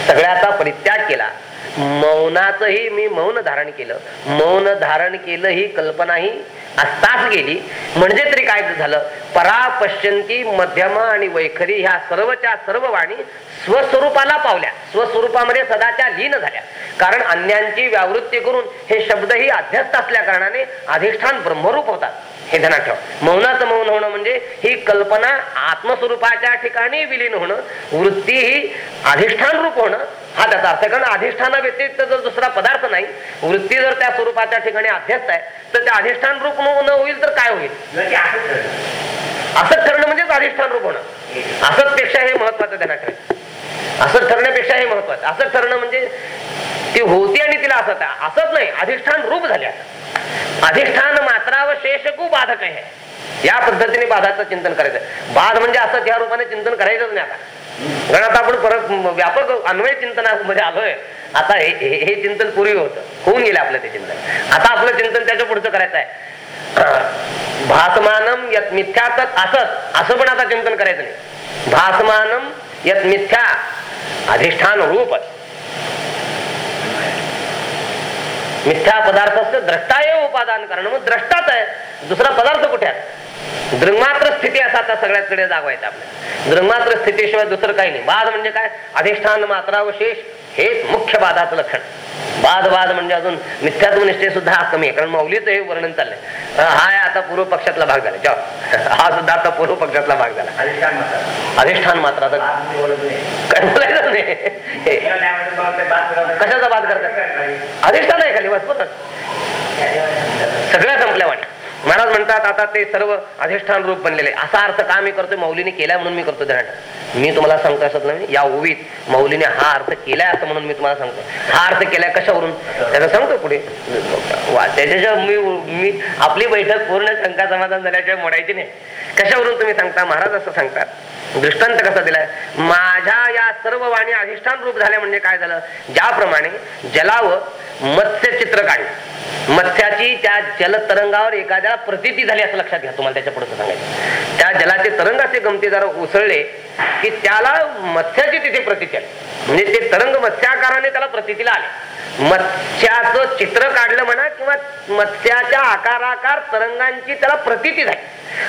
सगळ्याचा परित्याग केला. मौनाचंही मी मौन धारण केलं. मौन धारण केलं ही कल्पना ही आत्ताच गेली. म्हणजे तरी काय झालं? परा पश्यंती मध्यम आणि वैखरी ह्या सर्वच्या सर्व वाणी स्वस्वरूपाला पावल्या. स्वस्वरूपामध्ये सदाच्या लीन झाल्या. कारण अन्यांची व्यावृत्ती करून हे शब्दही अध्यस्त असल्या कारणाने अधिष्ठान ब्रह्मरूप होतात. हे ध्यानात ठेव. मौनाचं मौन होणं म्हणजे ही कल्पना आत्मस्वरूपाच्या ठिकाणी विलीन होणं वृत्ती ही अधिष्ठान रूप होणं हा त्याचा अर्थ कारण अधिष्ठाना व्यतिरिक्त जर दुसरा पदार्थ नाही वृत्ती जर त्या स्वरूपाच्या ठिकाणी अध्यस्त आहे तर त्या अधिष्ठान रूप न होईल तर काय होईल? असं ठरणं म्हणजेच अधिष्ठान रूप होणं. असंच पेक्षा हे महत्वाचं ध्यानात ठेवायचं असं ठरण्यापेक्षा हे महत्वाचं असं ठरणं म्हणजे ती होती आणि तिला असत असंच नाही अधिष्ठान रूप झाले आता. अधिष्ठान मात्रा व शेषकू बाधक आहे. या पद्धतीने बाधाचं चिंतन करायचं. बाध म्हणजे असं त्या रूपाने चिंतन करायचंच नाही आता. कारण आता आपण परत व्यापक अन्वय चिंतनामध्ये आलोय. आता हे हे- चिंतन पूर्वी होतं. होऊन गेलं आपलं ते चिंतन. आता आपलं चिंतन त्याच्या पुढचं करायचं आहे. भासमानम यत मिथ्यात असत. असं पण आता चिंतन करायचं नाही. भासमानम यत मिथ्या. अधिष्ठान रूपच मिथ्या पदार्थाचं एव उपादान करणं. मग द्रष्टाच आहे. दुसरा पदार्थ कुठे आहे? दृंगमात्र स्थिती असा आता सगळ्याकडे जागवायचा आपल्या दृंगमात्र स्थितीशिवाय दुसरं काही नाही. बाद म्हणजे काय? अधिष्ठान मात्रावशेष हेच मुख्य बाधाचं लक्षण. बाद बाद म्हणजे अजून मिथ्यात्व निष्ठे सुद्धा हा कमी आहे. कारण मौलीचं हे वर्णन चाललंय. हा आता पूर्व पक्षातला भाग झाला. जेव्हा <laughs> हा सुद्धा आता पूर्व पक्षातला भाग झाला. अधिष्ठान मात्र. आता. काय बोलायचं <laughs> नाही. कशाचा बाद करतात? अधिष्ठान आहे खाली बस सगळ्या संपल्या वाणी महाराज म्हणतात आता ते सर्व अधिष्ठान रूप बनलेले असा अर्थ का मी करतोय? मौलीने केला म्हणून मी करतो ध्यान मी तुम्हाला सांगतो असत नाही या ओवीत मौलीने हा अर्थ केलाय असं म्हणून मी तुम्हाला सांगतो हा अर्थ केलाय कशावरून? त्याचा सांगतो पुढे. त्याच्याशिवाय मी मी आपली बैठक पूर्ण शंका समाधान झाल्याशिवाय मोडायची नाही. कशावरून तुम्ही सांगता? महाराज असं सांगतात. दृष्टांत कसा दिलाय? माझ्या या सर्व वाणी अधिष्ठान रूप झाल्या म्हणजे काय झालं? ज्याप्रमाणे जलावर मत्स्य चित्र काढलं. मत्स्याची त्या जलतरंगावर एखाद्या प्रतीती झाली असं लक्षात घ्या तुम्हाला त्याच्या पुढे सांगायचं. त्या जलाचे तरंग असे गमतीदार उसळले की त्याला मत्स्याची तिथे प्रतीती आली. म्हणजे ते तरंग मत्स्याकाराने त्याला प्रतीतीला आले. मत्स्याचं चित्र काढलं म्हणा किंवा मत्स्याच्या आकाराकार तरंगांची त्याला प्रतीती झाली.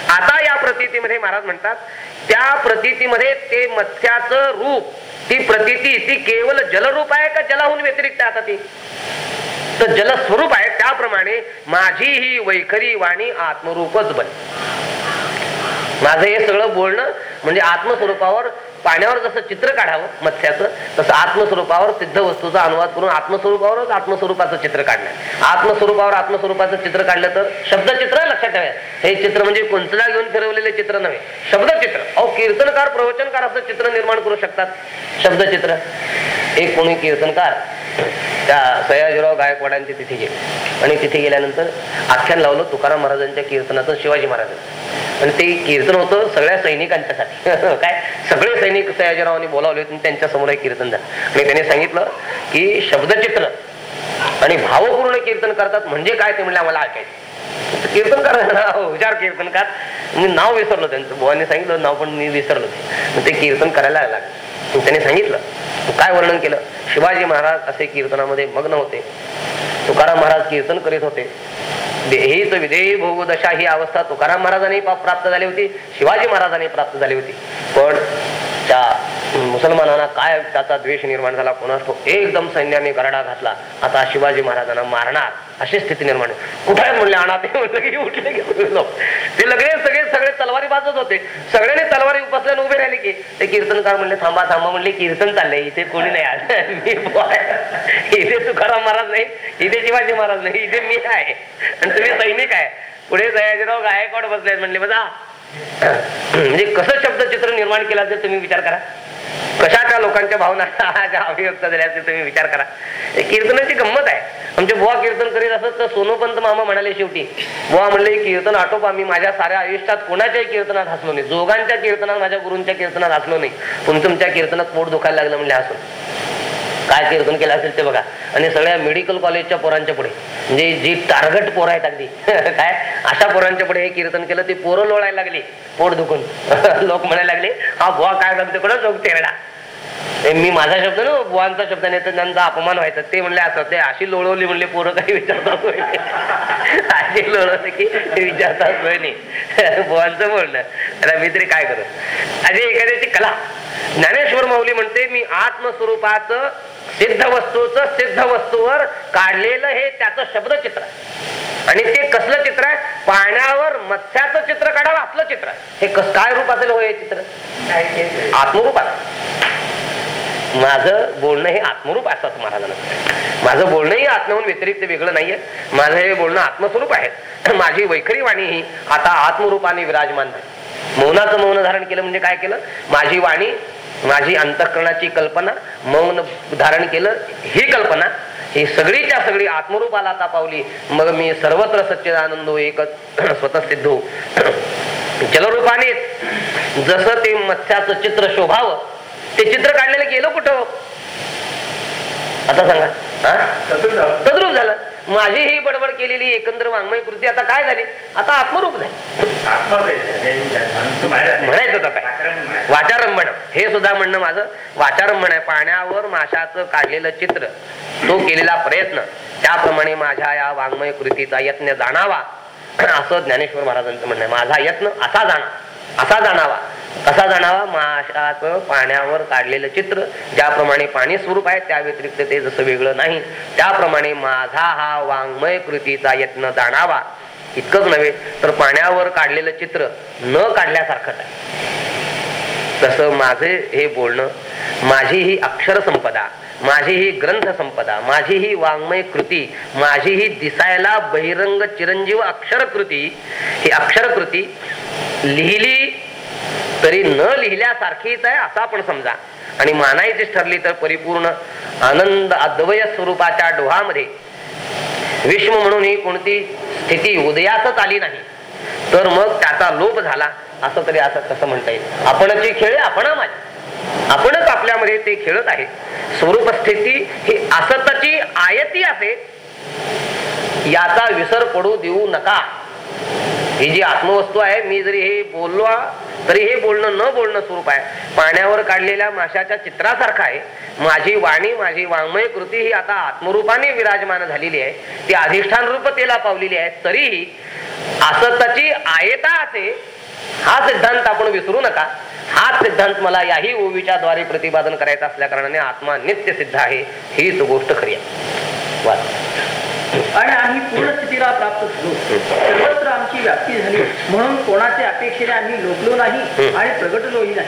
आता या प्रतीतीमध्ये महाराज म्हणतात त्या प्रतीतीमध्ये ते मत्स्याचं रूप ती प्रतीती ती केवळ जलरूप आहे का जलाहून व्यतिरिक्त आता ती? तर जलस्वरूप आहे. त्याप्रमाणे माझी ही वैखरी वाणी आत्मरूपच बन. माझं हे सगळं बोलणं म्हणजे आत्मस्वरूपावर पाण्यावर जसं चित्र काढावं मत्स्याचं तसं आत्मस्वरूपावर सिद्ध वस्तूचा अनुवाद करून आत्मस्वरूपावरच आत्मस्वरूपाचं चित्र काढणं. आत्मस्वरूपावर आत्मस्वरूपाचं चित्र काढलं तर शब्दचित्र लक्षात ठेवा. हे चित्र म्हणजे कोणतला घेऊन फिरवलेले चित्र नव्हे. शब्दचित्र. अहो कीर्तनकार प्रवचनकार असं चित्र निर्माण करू शकतात. शब्दचित्र. एक कोणी कीर्तनकार त्या सयाजीराव गायकवाडांचे तिथे गेले. आणि तिथे गेल्यानंतर आख्यान लावलं तुकाराम महाराजांच्या कीर्तनाचं शिवाजी महाराजांचं. आणि ते कीर्तन होतं सगळ्या सैनिकांच्यासाठी. <laughs> काय? सगळे सैनिक सयाजीरावांनी बोलावले होते आणि त्यांच्यासमोर हे कीर्तन झालं. आणि त्यांनी सांगितलं की शब्दचित्र आणि भावपूर्ण कीर्तन करतात म्हणजे काय ते म्हणले आम्हाला ऐकायचं. कीर्तनकार <laughs> हुशार कीर्तनकार. मी नाव विसरलो त्यांचं. बुवांनी सांगितलं नाव पण मी विसरलो. ते कीर्तन करायला लागलं. त्याने सांगितलं. काय वर्णन केलं? शिवाजी महाराज असे कीर्तनामध्ये मग्न होते. तुकाराम महाराज कीर्तन करीत होते. देहीच विधेयी भोगदशा ही अवस्था तुकाराम महाराजांनी प्राप्त झाली होती. शिवाजी महाराजांनी प्राप्त झाली होती. पण त्या मुसलमानांना काय त्याचा द्वेष निर्माण झाला कोणास तो एकदम सैन्याने गरडा घातला. आता शिवाजी महाराजांना मारणार अशी स्थिती निर्माण कुठे म्हणले आणा ते? म्हणलं की उठले ते लगेच सगळे सगळे तलवारी बाजत होते. सगळ्यांनी तलवारी उपसल्याने उभे राहिले की ते कीर्तनकार म्हणले थांबा थांबा म्हणले कीर्तन चाललंय इथे कोणी नाही आलं. <laughs> इथे तुकाराम महाराज नाही इथे शिवाजी महाराज नाही इथे मी आहे. आणि तुम्ही सैनिक आहे. पुढे सयाजीराव गायकवाड बसले म्हणले बघा म्हणजे कसं शब्दचित्र निर्माण केलं असेल तुम्ही विचार करा. कशा का लोकांच्या भावना <laughs> ज्या अभिव्यक्त झाल्या असेल तुम्ही विचार करा. कीर्तनाची गंमत आहे. आमचे बुवा कीर्तन करीत असत तर सोनोपंत मामा म्हणाले शेवटी बुवा म्हणले कीर्तन आटोपा मी माझ्या साऱ्या आयुष्यात कोणाच्याही कीर्तनात हसलो नाही. जोगांच्या कीर्तनात माझ्या गुरूंच्या कीर्तनात हसलो नाही. पण तुमच्या कीर्तनात पोट दुखायला लागलं म्हणले हसून. काय कीर्तन केलं असेल ते बघा. आणि सगळ्या मेडिकल कॉलेजच्या पोरांच्या पुढे. म्हणजे जी टार्गेट पोरं आहेत अगदी. <laughs> काय? अशा पोरांच्या पुढे हे कीर्तन केलं ते पोरं लोळायला लागली. पोट दुखून. <laughs> लोक म्हणायला लागले हा बुवा काय सांगते कोणा लोक तेरडा मी माझा शब्द ना बुवांचा शब्द नाही तर त्यांचा अपमान व्हायचा. ते म्हणले असं ते अशी लोळवली म्हणले पोरं काही विचारतात <laughs> अशी लोळवली की विचारतात नाही. बुवांचं बोलणं. आता मी तरी काय करू? अशी एखाद्याची कला. ज्ञानेश्वर माऊली म्हणते मी आत्मस्वरूपाचं सिद्ध वस्तूच सिद्ध वस्तूवर काढलेलं हे त्याचं शब्दचित्र आहे. आणि ते कसलं चित्र आहे? पाण्यावर मत्स्याचं चित्र काढावं असलं चित्र आहे. हे कस काय रूप असेल हो हे चित्र आत्मरूपात. माझं बोलणं हे आत्मरूप असं महाराजांना. माझं बोलणंही आत्म्याहून व्यतिरिक्त वेगळं नाहीये. माझं हे बोलणं आत्मस्वरूप आहे. <clears throat> माझी वैखरी वाणी ही आता आत्मरूपाने विराजमान आहे मौनाचं मौन धारण केलं म्हणजे काय केलं? माझी वाणी माझी अंतःकरणाची कल्पना मौन धारण केलं ही कल्पना ही सगळीच्या सगळी आत्मरूपाला आता पावली. मग मी सर्वत्र सच्चिदानंद एकच <clears throat> स्वतः सिद्ध <clears throat> जलरूपाने जसं ते मत्स्याचं चित्र शोभावं ते चित्र काढलेलं गेलं कुठं? आता सांगा. हा? तद्रूप झालं. माझी ही बडबड केलेली एकंदर वाङ्मय कृती आता काय झाली? आता आत्मरूप झाली. म्हणायचं होतं काय? वाचारंभण हे सुद्धा म्हणणं माझं. वाचारंभण आहे पाण्यावर माशाचं काढलेलं चित्र. तो केलेला प्रयत्न. त्याप्रमाणे माझ्या या वाङ्मय कृतीचा यत्न जाणावा. असं ज्ञानेश्वर महाराजांचं म्हणणं आहे. माझा यत्न असा जाणा. असा जाणावा. कसा जाणावा? माशाचं पाण्यावर काढलेलं चित्र ज्याप्रमाणे पाणी स्वरूप आहे त्या व्यतिरिक्त ते जसं वेगळं नाही त्याप्रमाणे माझा हा वाङ्मय कृतीचा यत्न जाणावा. इतकंच नव्हे तर पाण्यावर काढलेलं चित्र न काढल्यासारखंच आहे. तसं माझे हे बोलणं माझी ही अक्षर संपदा माझी ही ग्रंथ संपदा माझी ही वाङ्मय कृती माझी ही दिसायला बहिरंग चिरंजीव अक्षर कृती ही अक्षर कृती लिहिली तरी न लिहिल्यासारखीच आहे असं आपण समजा. आणि मानायचीच ठरली तर परिपूर्ण आनंद अद्वय स्वरूपाच्या डोहामध्ये. विश्व म्हणून ही कोणती स्थिती उदयातच आली नाही. तर मग त्याचा लोप झाला असं तरी असं कसं म्हणता येईल. आपणची खेळ आपण माझी. आपणच आपल्यामध्ये ते खेळत आहे स्वरूप स्थिती ही असतची आयती असे. याचा विसर पडू देऊ नका. ही जी आत्मवस्तू आहे मी जरी हे बोललो तरी हे बोलणं न बोलणं स्वरूप आहे. पाण्यावर काढलेल्या माशाच्या चित्रासारखं आहे. माझी वाणी माझी वाङ्मय कृती ही आता आत्मरूपाने विराजमान झालेली आहे. ती अधिष्ठान रूपतेला पावलेली आहे. तरीही असताची आयता असे हा सिद्धांत आपण विसरू नका. हा सिद्धांत मला याही ओवीच्या द्वारे प्रतिपादन करायचा असल्या कारणाने आत्मा नित्य सिद्ध आहे. हीच गोष्ट खरी आहे. आणि आम्ही पूर्ण स्थितीला प्राप्त झालो. सर्वत्र आमची व्याप्ती झाली. म्हणून कोणाच्या अपेक्षेने आम्ही लोकलो नाही. आणि प्रगटलोही नाही.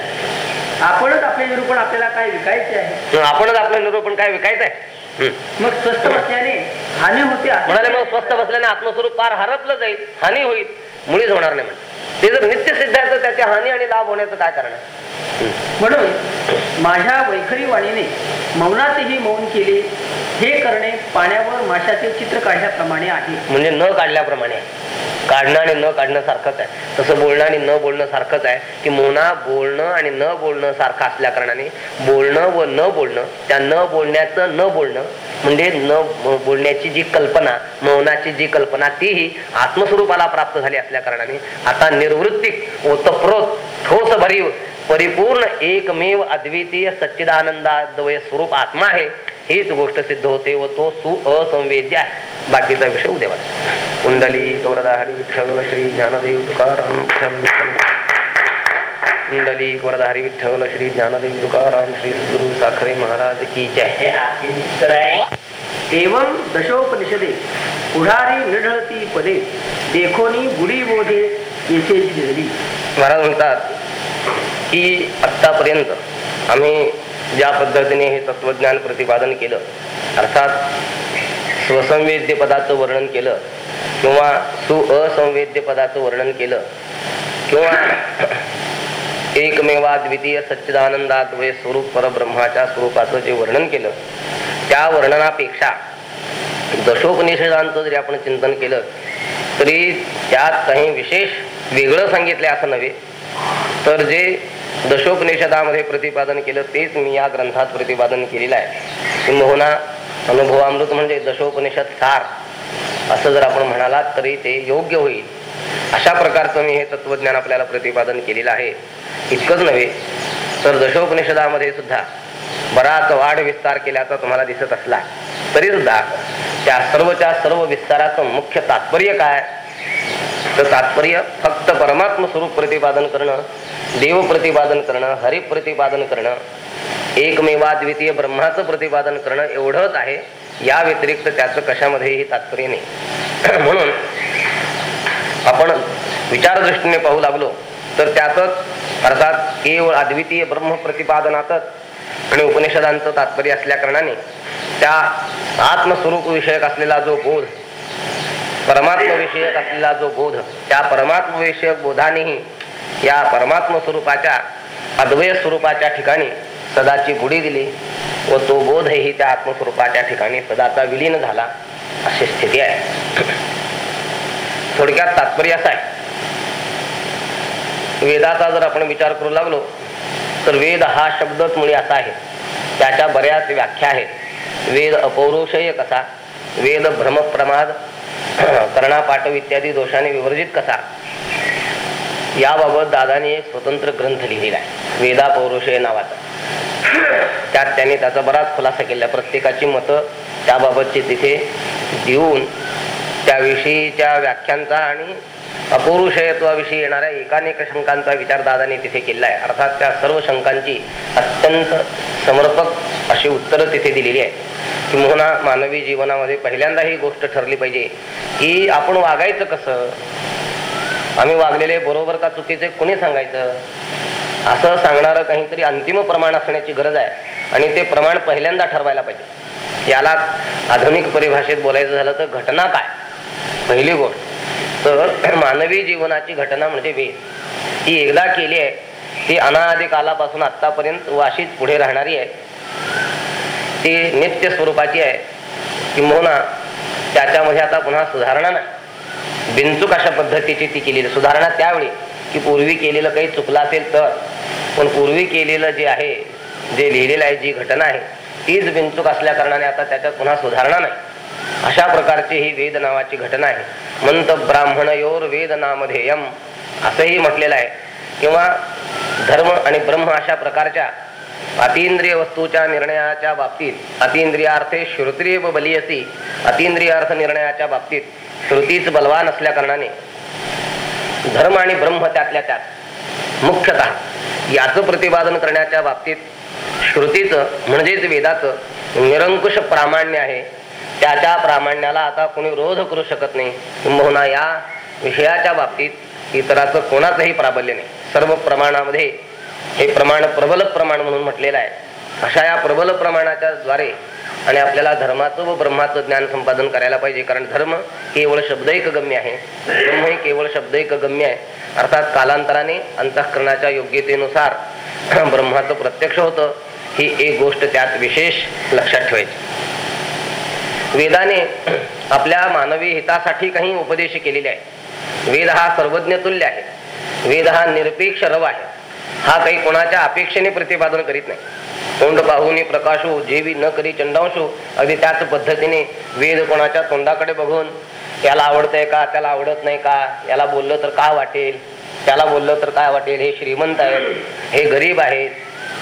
आपणच आपले निरूपण आपल्याला काय विकायचे आहे? आपणच आपलं निरूपण काय विकायचं आहे. मग स्वस्त बसल्याने हानी होते म्हणाले मग स्वस्त बसल्याने आत्मस्वरूप फार हरपलं जाईल. हानी होईल. मुळीच होणार नाही म्हणजे ते जर नित्य सिद्ध आहे तर त्याची हानी आणि लाभ होण्याचं काय कारण आहे? म्हणून माझ्या वैखरी वाणीने मौनातही मौन केले हे करणे पाण्यावर माशाचे चित्र काढल्याप्रमाणे आहे. म्हणजे न काढल्याप्रमाणे. काढणं आणि न काढणं सारखंच आहे. तसं बोलणं आणि न बोलणं सारखंच आहे की मोना बोलणं आणि न बोलणं सारखं असल्या कारणाने बोलणं व न बोलणं त्या न बोलण्याचं न बोलणं म्हणजे न बोलण्याची जी कल्पना मौनाची जी कल्पना तीही आत्मस्वरूपाला प्राप्त झाली असल्या कारणाने आता निर्वृत्तिक ओतप्रोत ठोस भरीव परिपूर्ण एकमेव अद्वितीय सच्चिदानंदाद्वय स्वरूप आत्मा आहे. हीच गोष्ट सिद्ध होते व तो सु असंवेद्य आहे. बाकीचा विषय उद्या कुंडली गौरदा विठ्ठल श्री ज्ञानदेव तुकाराम कुंडली वरदा विठ्ठल श्री ज्ञानदेव तुकाराम श्री गुरु साखरे महाराज की जय. एवं दशोपनिषदे पुढारी निढळती पदे देखोनी बुडी बोधे महाराज म्हणतात की आत्तापर्यंत आम्ही ज्या पद्धतीने हे तत्वज्ञान प्रतिपादन केलं अर्थात स्वसंवेद्य पदाचं वर्णन केलं किंवा सुअसंवेद्य पदाचं वर्णन केलं किंवा एकमेवा द्वितीय सच्चिदानंदाद्वय स्वरूप परब्रह्माच्या स्वरूपाचं जे वर्णन केलं त्या वर्णनापेक्षा दशोपनिषदांचं जरी आपण चिंतन केलं तरी त्यात काही विशेष वेगळं सांगितलं असं नव्हे. तर जे दशोपनिषदामध्ये प्रतिपादन केलं तेच मी या ग्रंथात प्रतिपादन केलेलं आहे. किंबहुना अनुभवामृत म्हणजे दशोपनिषद सार. असं जर आपण म्हणालात तरी ते योग्य होईल. अशा प्रकारचं मी हे तत्वज्ञान आपल्याला प्रतिपादन केलेलं आहे. इतकंच नव्हे तर दशोपनिषदामध्ये सुद्धा बराच वाढ विस्तार केल्याचा तुम्हाला दिसत असला तरी सुद्धा त्या सर्वच्या सर्व विस्ताराचं मुख्य तात्पर्य काय? तर तात्पर्य फक्त परमात्म स्वरूप प्रतिपादन करणं देव प्रतिपादन करणं हरि प्रतिपादन करणं एकमेवा द्वितीय ब्रह्माचं प्रतिपादन करणं एवढंच आहे. या व्यतिरिक्त त्याचं कशामध्येही तात्पर्य नाही. <clears throat> म्हणून आपण विचारदृष्टीने पाहू लागलो तर त्यातच अर्थात केवळ अद्वितीय ब्रह्म प्रतिपादनातच आणि उपनिषदांचं तात्पर्य असल्या कारणाने त्या आत्मस्वरूप विषयक असलेला जो बोध परमात्मविषयक असलेला जो बोध त्या परमात्मविषयक बोधानेही या परमात्म स्वरूपाच्या अद्वय स्वरूपाच्या ठिकाणी सदाची बुडी दिली व तो बोधही त्या आत्मस्वरूपाच्या ठिकाणी सदाचा विलीन झाला अशी स्थिती आहे. थोडक्यात तात्पर्य असं आहे. वेदाचा जर आपण विचार करू लागलो तर वेद हा शब्दच मुळे असा आहे. त्याच्या बऱ्याच व्याख्या आहेत. वेद अपौरुषय कसा? वेद भ्रमप्रमाद <clears throat> कर्णापाटव इत्यादी दोषाने विवर्जित कसा? याबाबत दादाने एक स्वतंत्र ग्रंथ लिहिलेला आहे वेदा पौरुषे नावाचा. <clears throat> त्यात त्याने त्याचा बराच खुलासा केला प्रत्येकाची मतं त्याबाबतची तिथे देऊन त्याविषयीच्या व्याख्यांचा आणि अपौरुषयत्वाविषयी येणाऱ्या एकानेक शंकांचा विचार दादाने तिथे केला आहे अर्थात त्या सर्व शंकांची अत्यंत समर्पक अशी उत्तरं तिथे दिलेली आहे किंवा मानवी जीवनामध्ये पहिल्यांदा ही गोष्ट ठरली पाहिजे की आपण वागायचं कसं? आम्ही वागलेले बरोबर का चुकीचे कोणी सांगायचं? असं सांगणारं काहीतरी अंतिम प्रमाण असण्याची गरज आहे आणि ते प्रमाण पहिल्यांदा ठरवायला पाहिजे. याला आधुनिक परिभाषेत बोलायचं झालं तर घटना काय? पहिली गोष्ट. तर मानवी जीवनाची घटना म्हणजे वेद ती एकदा केली आहे ती अनादी कालापासून आत्तापर्यंत व पुढे राहणारी आहे. ती नित्य स्वरूपाची आहे. किंबहुना त्याच्यामध्ये आता पुन्हा सुधारणा नाही. बिनचूक अशा पद्धतीची ती केलेली. सुधारणा त्यावेळी की पूर्वी केलेलं काही चुकलं असेल तर पण पूर्वी केलेलं जे आहे जे लिहिलेलं आहे जी घटना आहे तीच बिनचूक असल्या कारणाने आता त्याच्यात पुन्हा सुधारणा नाही. अशा प्रकारची ही वेद नावाची घटना आहे. मंत ब्राह्मणयोर वेद नामधेयम असंही म्हटलेलं आहे. किंवा धर्म आणि ब्रह्म अशा प्रकारच्या अतींद्रिय वस्तूच्या निर्णयाच्या बाबतीत अतींद्रियार्थे श्रुत्रिय बलियसी अतींद्रिय अर्थ निर्णयाच्या बाबतीत श्रुतीच बलवान असल्या कारणाने धर्म आणि ब्रह्म त्यातल्या त्यात मुख्यतः याचं प्रतिपादन करण्याच्या बाबतीत श्रुतीचं म्हणजेच वेदाचं निरंकुश प्रामाण्य आहे. त्याच्या प्रामाण्याला आता कोणी रोध करू शकत नाही. किंबहुना या विषयाच्या बाबतीत इतराचं कोणाचंही प्राबल्य नाही. सर्व प्रमाणामध्ये हे प्रमाण प्रबल प्रमाण म्हणून म्हटलेलं आहे. अशा या प्रबल प्रमाणाच्या द्वारे आणि आपल्याला धर्माचं व ब्रह्माचं ज्ञान संपादन करायला पाहिजे. कारण धर्म केवळ शब्दैक गम्य आहे. ब्रह्म हे केवळ शब्दैक गम्य आहे. अर्थात कालांतराने अंतःकरणाच्या योग्यतेनुसार ब्रह्माचं प्रत्यक्ष होतं. ही एक गोष्ट त्यात विशेष लक्षात ठेवायची. वेदाने आपल्या मानवी हितासाठी काही उपदेश केलेले आहे वेद हा सर्वज्ञ तुल्य आहे. वेद हा निरपेक्ष रव आहे. हा काही कोणाच्या अपेक्षेने प्रतिपादन करीत नाही. तोंड पाहून प्रकाशो जेवी न करी चंडांशो अगदी त्याच पद्धतीने वेद कोणाच्या तोंडाकडे बघून याला आवडतंय का? त्याला आवडत नाही का? याला बोललं तर का वाटेल? त्याला बोललं तर काय वाटेल? हे श्रीमंत आहेत. हे गरीब आहेत.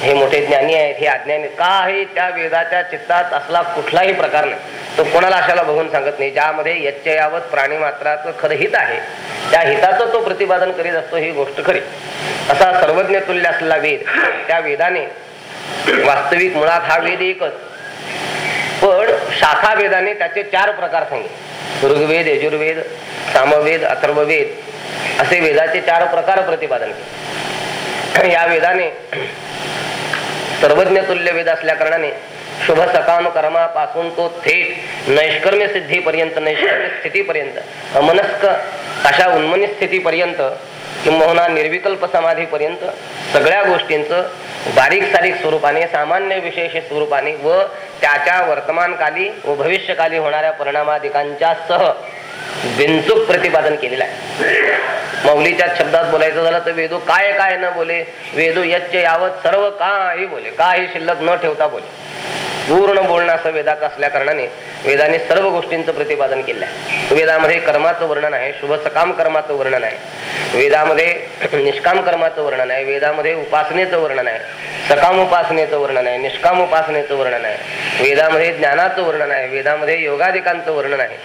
हे मोठे ज्ञानी आहेत हे अज्ञानी काही त्या वेदाच्या चित्तात असला कुठलाही प्रकार नाही. तो कोणाला अशाला बघून सांगत नाही. ज्यामध्ये यच्चयावत प्राणी मात्राचं खरं हित आहे त्या हिताचं तो प्रतिपादन करीत असतो ही गोष्ट खरी. असा सर्वज्ञ तुल्य असलेला वेद त्या वेदाने वास्तविक मुळात हा वेद एकच. पण शाखा वेदाने त्याचे चार प्रकार सांगितले. ऋग्वेद यजुर्वेद सामवेद अथर्ववेद असे वेदाचे चार प्रकार प्रतिपादन केले. या वेदाने सर्वज्ञ तुल्य वेद असल्या कारणाने शुभ सकाम कर्मापासून तो थेट नैष्कर्म्य सिद्धीपर्यंत नैष्कर्म्य स्थितीपर्यंत अमनस्क अशा उन्मनी स्थितीपर्यंत किंबहुना निर्विकल्प समाधीपर्यंत सगळ्या गोष्टींचं बारीक सारीक स्वरूपाने सामान्य विशेष स्वरूपाने व त्याच्या वर्तमानकाली व भविष्यकाली होणाऱ्या परिणामाधिकांच्या सह बिनचूक प्रतिपादन केलेलं आहे. मौलीच्या शब्दात बोलायचं झालं तर वेदू काय काय न बोले वेदू यच्च यावत सर्व काही बोले काही शिल्लक न ठेवता बोले. पूर्ण बोलणं असं वेदात असल्या कारणाने वेदाने सर्व गोष्टींचं प्रतिपादन केलं आहे वेदामध्ये कर्माचं वर्णन आहे शुभ सकाम कर्माचं वर्णन आहे. वेदामध्ये निष्काम कर्माचं वर्णन आहे वेदामध्ये उपासनेचं वर्णन आहे सकाम उपासनेचं वर्णन आहे निष्काम उपासनेचं वर्णन आहे. वेदामध्ये ज्ञानाचं वर्णन आहे वेदामध्ये योगाधिकांचं वर्णन आहे.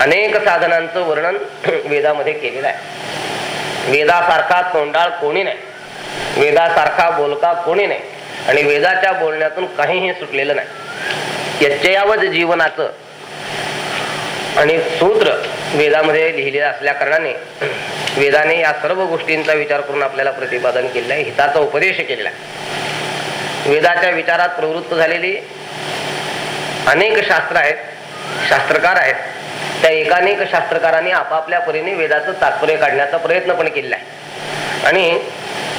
अनेक साधन साधनांचं वर्णन <clears throat> वेदामध्ये केलेलं आहे. वेदासारखा तोंडाळ कोणी नाही. वेदासारखा बोलका कोणी नाही. आणि वेदाच्या बोलण्यातून काहीही सुटलेलं नाही. यच्चयावत जीवनाचं आणि सूत्र वेदामध्ये लिहिलेलं असल्या कारणाने <clears throat> वेदाने या सर्व गोष्टींचा विचार करून आपल्याला प्रतिपादन केलेलं आहे. हिताचा उपदेश केलेला आहे. वेदाच्या विचारात प्रवृत्त झालेली अनेक शास्त्र आहेत शास्त्रकार आहेत. त्या एकानेक शास्त्रकारांनी आपापल्या परीने वेदाचं तात्पर्य काढण्याचा प्रयत्न पण केलेला आहे. आणि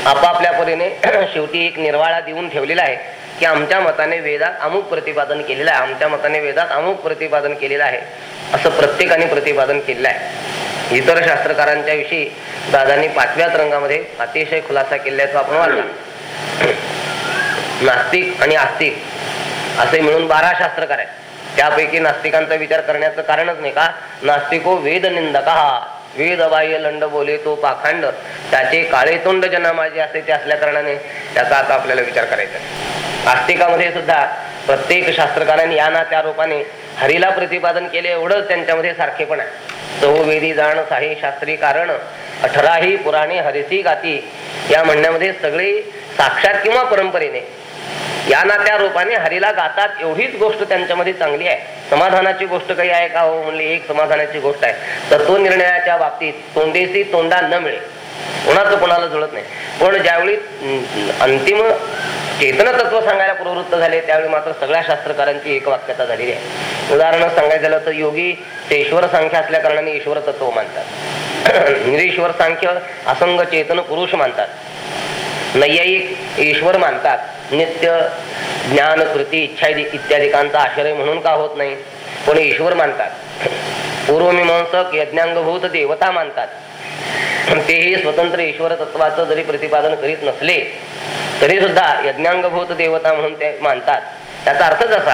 आपापल्या परीने <clears throat> शेवटी एक निर्वाळा देऊन ठेवलेला आहे की आमच्या मताने वेदात अमुक प्रतिपादन केलेलं आहे. आमच्या मताने वेदात अमुक प्रतिपादन केलेलं आहे. असं प्रत्येकाने प्रतिपादन केलेलं आहे. इतर शास्त्रकारांच्या विषयी दादांनी पाचव्याच रंगामध्ये अतिशय खुलासा केल्याचं आपण वाचला. <clears throat> नास्तिक आणि आस्तिक असे मिळून बारा शास्त्रकार आहेत. त्यापैकी नास्तिकांचा विचार करण्याचं कारणच नाही का? नास्तिको वेद निंदका वेद बाह्य लंड बोले तो पाखंड. त्याचे काळे तोंड जना माझे असे ते असल्या कारणाने त्याचा आता आपल्याला विचार करायचा आहे. आस्तिकामध्ये सुद्धा प्रत्येक शास्त्रकारांनी या ना त्या रूपाने हरीला प्रतिपादन केले एवढंच त्यांच्यामध्ये सारखेपण आहे. तो वेदी जाण साही शास्त्री कारण अठराही पुराणे हरिसी गाती. या म्हणण्यामध्ये सगळे साक्षात किंवा परंपरेने या ना त्या रूपाने हरीला गातात. एवढीच गोष्ट त्यांच्यामध्ये चांगली आहे. समाधानाची गोष्ट काही आहे का हो? म्हणले एक समाधानाची गोष्ट आहे. तर तो निर्णयाच्या बाबतीत तोंडेसी तोंडा न मिळे कोणाचं कोणाला जुळत नाही. पण ज्यावेळी अंतिम चेतन तत्व सांगायला प्रवृत्त झाले त्यावेळी मात्र सगळ्या शास्त्रकारांची एक वाक्यता झालेली आहे. उदाहरण सांगायचं झालं तर योगी ते ईश्वर सांख्य असल्या कारणाने ईश्वर तत्व मानतात. <clears throat> निरीश्वर सांख्य असंग चेतन पुरुष मानतात. नैयायिक ईश्वर मानतात. नित्य ज्ञान कृती इच्छा इत्यादिकांचा आश्रय म्हणून का होत नाही? पण ईश्वर मानतात. पूर्वमीमांसक यज्ञांगभूत देवता मानतात. तेही स्वतंत्र ईश्वर तत्वाचं जरी प्रतिपादन करीत नसले तरी सुद्धा यज्ञांगभूत देवता म्हणून ते मानतात. त्याचा अर्थच असा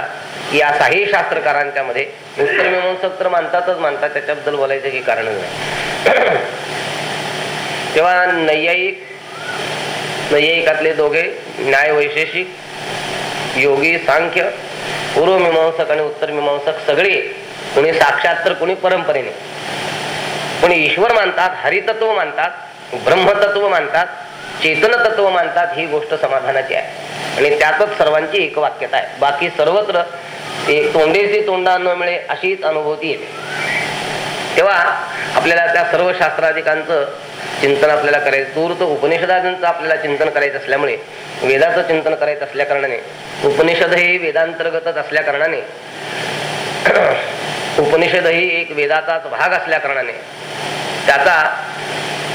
की या साही शास्त्रकारांच्या मध्ये उत्तरमीमांसक तर मानतातच मानतात त्याच्याबद्दल बोलायचं की कारण नाही. <clears throat> तेव्हा नैयायिक नैयायिकातले दोघे न्याय वैशेषिक योगी सांख्य पूर्वमीमांसक आणि उत्तर मीमांसक सगळे कुणी साक्षात तर कुणी परंपरेने. कुणी ईश्वर मानतात हरितत्व मानतात ब्रह्मतत्व मानतात चेतन तत्व मानतात ही गोष्ट समाधानाची आहे. आणि त्यातच सर्वांची एक वाक्यता आहे. बाकी सर्वत्र एक तोंडेची तोंडा न मिळे अशीच अनुभूती येते. तेव्हा आपल्याला त्या सर्व शास्त्राधिकांचं चिंतन आपल्याला करायचं. तूर्त उपनिषदांचं आपल्याला चिंतन करायचं असल्यामुळे वेदाचं चिंतन करायचं असल्या कारणाने उपनिषद हे वेदांतर्गतच असल्या कारणाने <clears throat> उपनिषद ही एक वेदाचाच भाग असल्या कारणाने त्याचा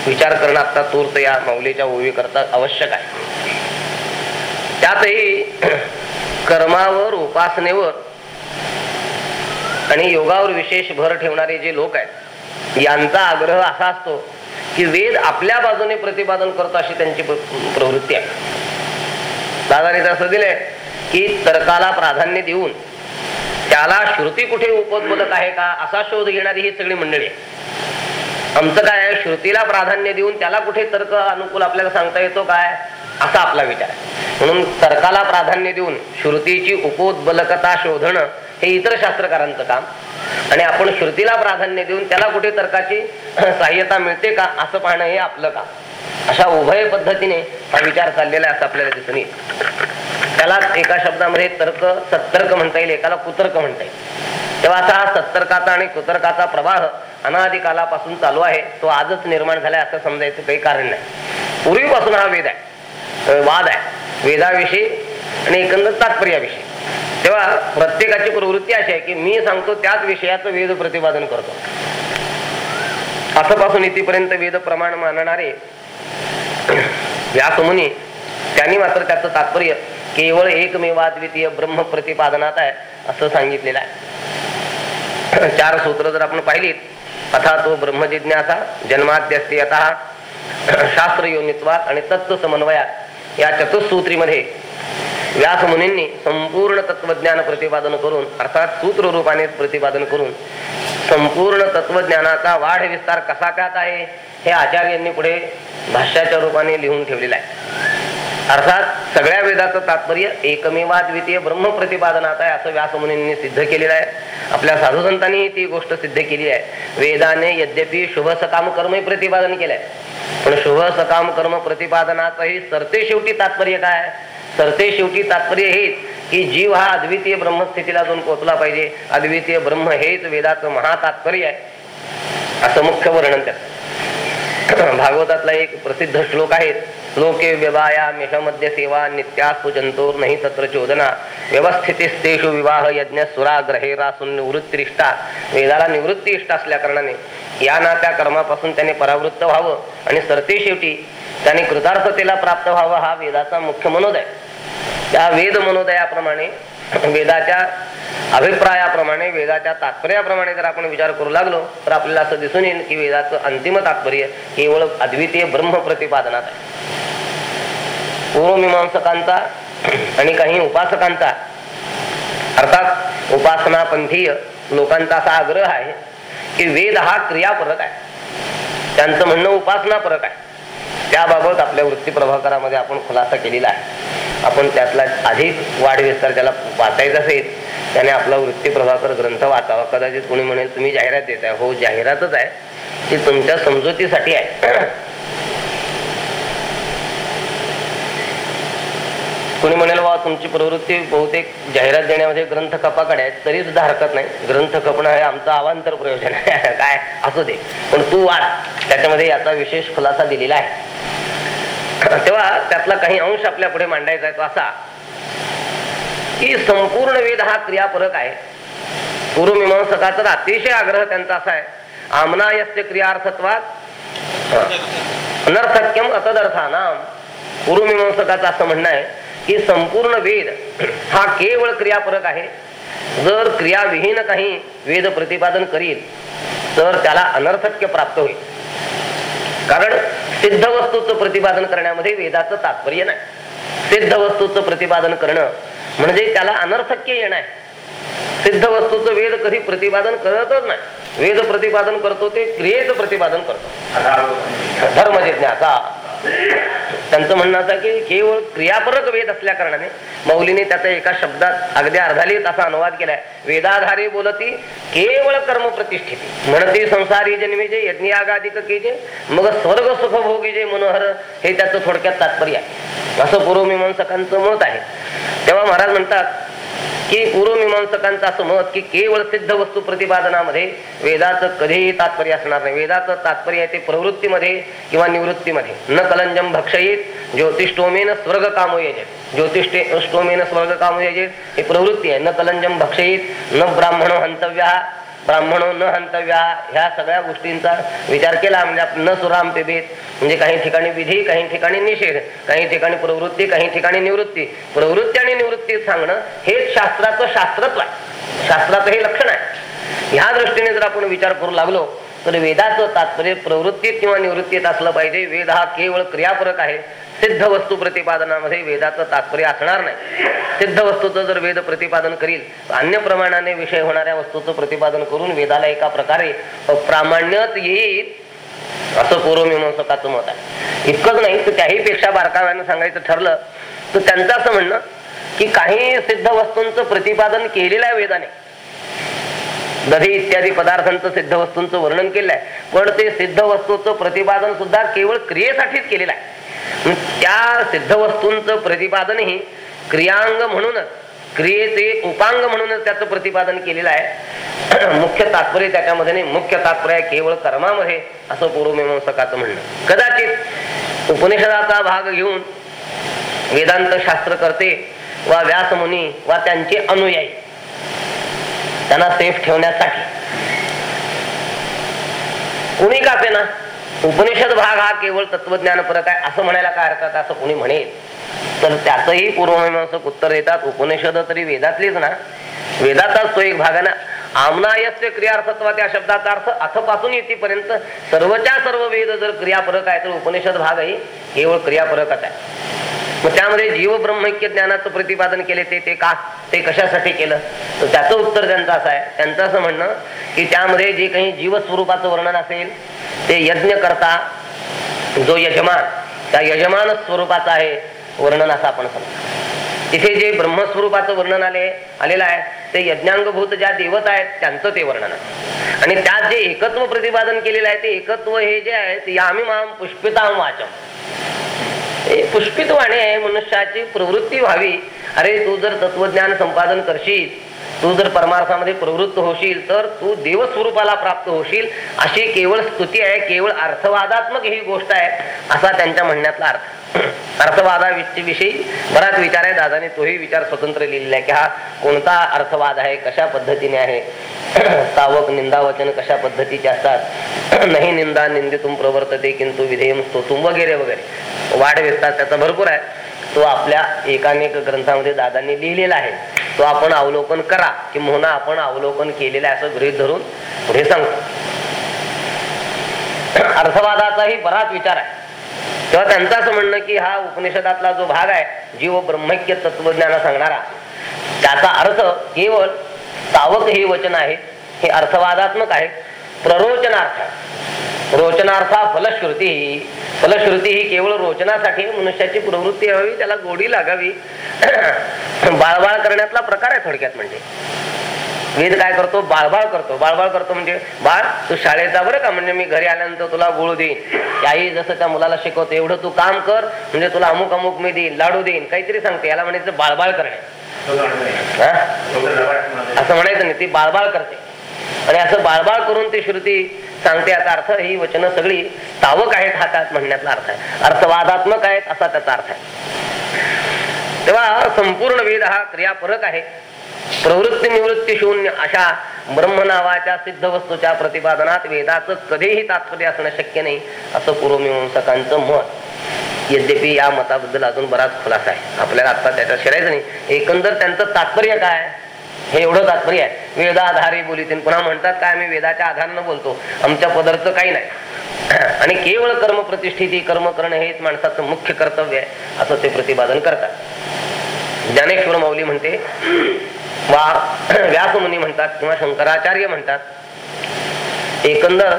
विचार करणं आता तूर्त या मौलीच्या ओवी करता आवश्यक आहे. त्यातही <clears throat> कर्मावर उपासनेवर आणि योगावर विशेष भर ठेवणारे जे लोक आहेत यांचा आग्रह असा असतो की वेद आपल्या बाजूने प्रतिपादन करतो अशी त्यांची प्र- प्रवृत्ती आहे. दादाने असं दिलंय की तर्काला प्राधान्य देऊन त्याला श्रुती कुठे उपोद्बोधक आहे का असा शोध घेणारी ही सगळी मंडळी आहे. आमचं काय आहे श्रुतीला प्राधान्य देऊन त्याला कुठे तर्क अनुकूल आपल्याला सांगता येतो काय असा आपला विचार म्हणून तर्काला प्राधान्य देऊन श्रुतीची उपोद्बलकता शोधणं हे इतर शास्त्रकारांचं काम. आणि आपण श्रुतीला प्राधान्य देऊन त्याला कुठे तर्काची <clears throat> सहाय्यता मिळते का असं पाहणं हे आपलं काम. अशा उभय पद्धतीने हा विचार चाललेला आहे असं आपल्याला दिसून येईल. त्याला एका शब्दामध्ये तर्क सत्तर्क म्हणता येईल एकाला कुतर्क म्हणता येईल. तेव्हा असा हा सत्तर्काचा आणि कुतर्काचा प्रवाह अनादिकालापासून चालू आहे तो आजच निर्माण झालाय असं समजायचं काही कारण नाही. पूर्वीपासून हा वेद आहे वाद आहे. वेदाविषयी आणि एकंदर तात्पर्याविषयी तेव्हा प्रत्येकाची प्रवृत्ती अशी आहे की मी सांगतो त्याच विषयाचं वेद प्रतिपादन करतो. आतापासून इथेपर्यंत वेद प्रमाण मानणारे व्यासमुनी त्यांनी मात्र त्याचं तात्पर्य केवळ एकमेवाद्वितीय ब्रह्म प्रतिपादनात आहे असं सांगितलेलं आहे. <clears throat> चार सूत्र जर आपण पाहिलीत अथा तो ब्रह्मजिज्ञासा जन्माद्यस्तीयता <clears throat> शास्त्र योनित्वात आणि तत्व समन्वयात या चतुसूत्रीमध्ये व्यास मुनींनी संपूर्ण तत्वज्ञान प्रतिपादन करून अर्थात सूत्र रूपाने प्रतिपादन करून संपूर्ण तत्वज्ञानाचा वाढ विस्तार कसा त्यात आहे हे आचार्यांनी पुढे भाष्याच्या रूपाने लिहून ठेवलेलं आहे. अर्थात सगळ्या वेदाचं तात्पर्य एकमेवाद्वितीय ब्रह्म प्रतिपादनात आहे असं व्यासमुनींनी सिद्ध केलेलं आहे. आपल्या साधुसंतांनी ती गोष्ट सिद्ध केली आहे. वेदाने यद्यपि शुभ सकाम कर्मही प्रतिपादन केलंय पण शुभ सकाम कर्म प्रतिपादनाचंही सरते शेवटी तात्पर्य काय तर ते शेवटी तात्पर्य हेच की जीव हा अद्वितीय ब्रह्मस्थितीला जाऊन पोहोचला पाहिजे. अद्वितीय ब्रह्म हेच वेदाचं महातात्पर्य आहे. असं मुख्य वर्णन त्यात. <clears throat> भागवतातला एक प्रसिद्ध श्लोक आहे. लोके व्यवायामिषमध्य सेवा नित्या जंतोर तत्र चोदना। व्यवस्थितीस्तेषु विवाह यज्ञ सुराग्रहेरासून निवृत्तिष्ठा वेदाला निवृत्ती इष्ट असल्या कारणाने। या ना त्या कर्मापासून त्याने परावृत्त व्हावं आणि सरते शेवटी त्याने कृतार्थतेला प्राप्त व्हावं हा वेदाचा मुख्य मनोदय. त्या वेद मनोदयाप्रमाणे वेदाच्या अभिप्रायाप्रमाणे वेदाच्या तात्पर्याप्रमाणे जर आपण विचार करू लागलो तर आपल्याला असं दिसून येईल की वेदाचं अंतिम तात्पर्य केवळ अद्वितीय ब्रह्म प्रतिपादनात आहे. पूर्वमीमांसकांचा आणि काही उपासकांचा अर्थात उपासनापंथीय लोकांचा असा आग्रह आहे की वेद हा क्रियापरक आहे. त्यांचं म्हणणं उपासनापरक आहे. त्याबाबत आपल्या वृत्ती प्रभाकरामध्ये आपण खुलासा केलेला आहे. आपण त्यातला अधिक वाढ विस्तार त्याला वाचायचा असेल त्याने आपला वृत्ती प्रभाकर ग्रंथ वाचावा. कदाचित कोणी म्हणेल तुम्ही जाहिरात देत आहे हो जाहिरातच आहे. ती तुमच्या समजुतीसाठी आहे. कोणी म्हणेल वा तुमची प्रवृत्ती बहुतेक जाहिरात देण्यामध्ये ग्रंथ कपाकडे आहे तरी सुद्धा हरकत नाही. ग्रंथ कपणं हे आमचं अवांतर प्रयोजन आहे. <laughs> काय? असू दे. पण तू वाढ त्याच्यामध्ये याचा विशेष खुलासा दिलेला आहे. <laughs> तेव्हा त्यातला काही अंश आपल्या पुढे मांडायचा आहे तो असा की संपूर्ण वेद हा क्रियापरक आहे. पूर्वमीमांसकाचा तर अतिशय आग्रह त्यांचा असा आहे. आमनायस्य क्रियार्थत्वात अनर्थक्यम अतदर्थानाम पूर्वमीमांसकाचं असं म्हणणं आहे की संपूर्ण वेद हा केवळ क्रियापरक आहे. जर क्रियाविहीन काही वेद प्रतिपादन करील तर त्याला अनर्थक्य प्राप्त होईल. कारण सिद्ध वस्तूचं प्रतिपादन करण्यामध्ये वेदाचं तात्पर्य नाही. सिद्ध वस्तूचं प्रतिपादन करणं म्हणजे त्याला अनर्थक्य येणं. आहे सिद्ध वस्तूचं वेद कधी प्रतिपादन करतच नाही. वेद प्रतिपादन करतो ते क्रियेचं प्रतिपादन करतो. धर्मजिज्ञाचा त्यांचं म्हणणं असं की केवळ क्रियापरक वेद असल्या कारणाने मौलीने त्याचा एका शब्दात अगदी अर्धालीत असा अनुवाद केलाय. वेदाधारे बोलती केवळ कर्म प्रतिष्ठिती. म्हणती संसारी जन्मी जे यज्ञयागाधिक केजे मग स्वर्ग सुख भोगीजे मनोहर हे त्याचं थोडक्यात तात्पर्य आहे. असं पूर्वमीमांसकांचं मत आहे. तेव्हा महाराज म्हणतात की पूर्वमीमांसकांचं असं मत की केवळ सिद्ध वस्तू प्रतिपादनामध्ये वेदाचं कधीही तात्पर्य असणार नाही. वेदाचं तात्पर्य आहे ते प्रवृत्तीमध्ये किंवा निवृत्तीमध्ये. न कलंजम भक्षयित ज्योतिष्टोमेन स्वर्ग कामो यजेत ज्योतिष्टे स्वर्ग कामो यजेत ही प्रवृत्ती आहे. न कलंजम भक्षयित न ब्राह्मणो हंतव्या. ब्राह्मणो न हंतव्या ह्या सगळ्या गोष्टींचा विचार केला म्हणजे न सुराम पिबेत म्हणजे काही ठिकाणी विधी काही ठिकाणी निषेध काही ठिकाणी प्रवृत्ती काही ठिकाणी निवृत्ती. प्रवृत्ती आणि निवृत्ती सांगणं हेच शास्त्राचं शास्त्रत्व आहे. शास्त्राचं हे लक्षण आहे. ह्या दृष्टीने जर आपण विचार करू लागलो तर वेदाचं तात्पर्य प्रवृत्तीत किंवा निवृत्तीत असलं पाहिजे. वेद हा केवळ क्रियापूरक आहे. सिद्ध वस्तू प्रतिपादनामध्ये वेदाचं तात्पर्य असणार नाही. सिद्ध वस्तूचं जर वेद प्रतिपादन करील अन्य प्रमाणाने विषय होणाऱ्या वस्तूचं प्रतिपादन करून वेदाला एका प्रकारे प्रामाण्यत येईल असं पूर्वमीमांसकाचं मत आहे. इतकंच नाही तर त्याही पेक्षा बारकाव्यानं सांगायचं ठरलं तर त्यांचं असं म्हणणं की काही सिद्ध वस्तूंचं प्रतिपादन केलेलं आहे वेदाने. दधी इत्यादी पदार्थांचं सिद्ध वस्तूंचं वर्णन केलंय पण ते सिद्ध वस्तूचं प्रतिपादन सुद्धा केवळ क्रियेसाठीच केलेलं आहे. त्या सिद्ध वस्तूंचं प्रतिपादनही क्रियांग म्हणूनच क्रियेचे उपांग म्हणूनच त्याचं प्रतिपादन केलेलं आहे. <clears throat> मुख्य तात्पर्य त्याच्यामध्ये नाही. मुख्य तात्पर्य केवळ कर्मामध्ये असं पूर्वमीमांसकाचं म्हणणं. कदाचित उपनिषदाचा भाग घेऊन वेदांत शास्त्र करते वा व्यासमुनी वा त्यांचे अनुयायी. त्यांना सेफ ठेवण्यासाठी. कुणी का ना उपनिषद भाग हा केवळ तत्वज्ञान परक आहे. असं म्हणायला काय हरकत? असं कोणी म्हणेल. तर त्याचंही पूर्वमीमांसक उत्तर देतात. उपनिषद तरी वेदातलीच ना? वेदाचाच तो एक भाग आहे ना? आमनायस्य क्रियार्थत्वा त्या शब्दाचा अर्थ अथपासून येतीपर्यंत सर्वच्या सर्व वेद जर क्रियापरक आहे तर उपनिषद भागही केवळ क्रियापरकच आहे. मग त्यामध्ये जीव ब्रह्मैक्य ज्ञानाचं प्रतिपादन केले ते ते का? ते कशासाठी केलं? तर त्याचं उत्तर त्यांचं असं आहे. त्यांचं असं म्हणणं की त्यामध्ये जे काही जीवस्वरूपाचं वर्णन असेल ते यज्ञ करता जो यजमान त्या यजमान स्वरूपाचा आहे वर्णन असं आपण समजतो तिथे जे ब्रह्मस्वरूपाचं वर्णन आले आलेलं आहे ते यज्ञांगभूत ज्या देवता आहेत त्यांचं ते वर्णन आहे. आणि त्यात जे एकत्व प्रतिपादन केलेलं आहे ते एकत्व हे जे आहे ते यामी माम पुष्पिताम वाचम. हे पुष्पित वाणे आहे मनुष्याची प्रवृत्ती व्हावी. अरे तू जर तत्वज्ञान संपादन करशील तू जर परमार्थामध्ये प्रवृत्त होशील तर तू देवस्वरूपाला प्राप्त होशील. अशी केवळ स्तुती आहे केवळ अर्थवादात्मक ही गोष्ट आहे असा त्यांच्या म्हणण्यातला अर्थ. अर्थवादाविषयी बराच विचार आहे. दादाने तोही विचार स्वतंत्र लिहिलेला आहे की हा कोणता अर्थवाद आहे कशा पद्धतीने आहे? तावक निंदा वचन कशा पद्धतीचे असतात? नाही निंदा निंदितून प्रवर्तते किंतु विधेयम स्तोतुम वगैरे वगैरे. वाढ विस्तार त्याचा भरपूर आहे. तो आपल्या एकानेक ग्रंथामध्ये दादांनी लिहिलेला आहे. तो आपण अवलोकन करा किंवा आपण अवलोकन केलेलं आहे असं गृहित धरून पुढे सांगतो अर्थवादाचाही बराच विचार आहे. तेव्हा त्यांचं असं म्हणणं की हा उपनिषदातला जो भाग आहे जीव ब्रह्मक्य तत्वज्ञान सांगणारा त्याचा अर्थ केवळ सावक हे वचन आहे हे अर्थवादात्मक आहे प्ररोचनार्थ. रोचनार्था फलश्रुती ही फलश्रुती. ही केवळ रोचनासाठी मनुष्याची प्रवृत्ती हवी त्याला गोडी लागावी. <clears throat> बाळबाळ करण्यातला प्रकार आहे थोडक्यात म्हणजे. वेद काय करतो? बाळबाळ करतो. बाळबाळ करतो म्हणजे बाळ तू शाळेत जा बरं का? म्हणजे मी घरी आल्यानंतर तुला गुळ देईन. आई जसं त्या मुलाला शिकवतो एवढं तू काम कर. म्हणजे तुला अमुक अमुक मी देईन लाडू देईन. काहीतरी सांगते. याला म्हणायचं बाळबाळ करणे. असं म्हणायचं नाही. ती बाळबाळ करते. आणि असं बाळबाळ करून ती श्रुती सांगते. याचा अर्थ ही वचनं सगळी तावक आहेत हा त्यात अर्थ आहे. अर्थवादात्मक आहेत असा त्याचा अर्थ आहे. तेव्हा संपूर्ण वेद हा क्रियापरक आहे. प्रवृत्ती निवृत्ती शून्य अशा ब्रह्म नावाच्या सिद्ध वस्तूच्या प्रतिपादनात वेदाचं कधीही तात्पर्य असणं शक्य नाही असं पूर्वमीमांसकांचं मत. यद्यपि या मताबद्दल अजून बराच खुलासा आहे. आपल्याला आता त्याच्यात शिरायचं नाही. एकंदर त्यांचं तात्पर्य काय हे एवढं तात्पर्य आहे. वेदाधारे बोलीतील पुन्हा म्हणतात काय आम्ही वेदाच्या आधारानं बोलतो? आमच्या पदरच काही नाही. <clears throat> आणि केवळ कर्म प्रतिष्ठिती कर्म करणं हेच माणसाचं मुख्य कर्तव्य आहे असं ते प्रतिपादन करतात. ज्ञानेश्वर माऊली म्हणते वा व्यासमुनी म्हणतात किंवा शंकराचार्य म्हणतात एकंदर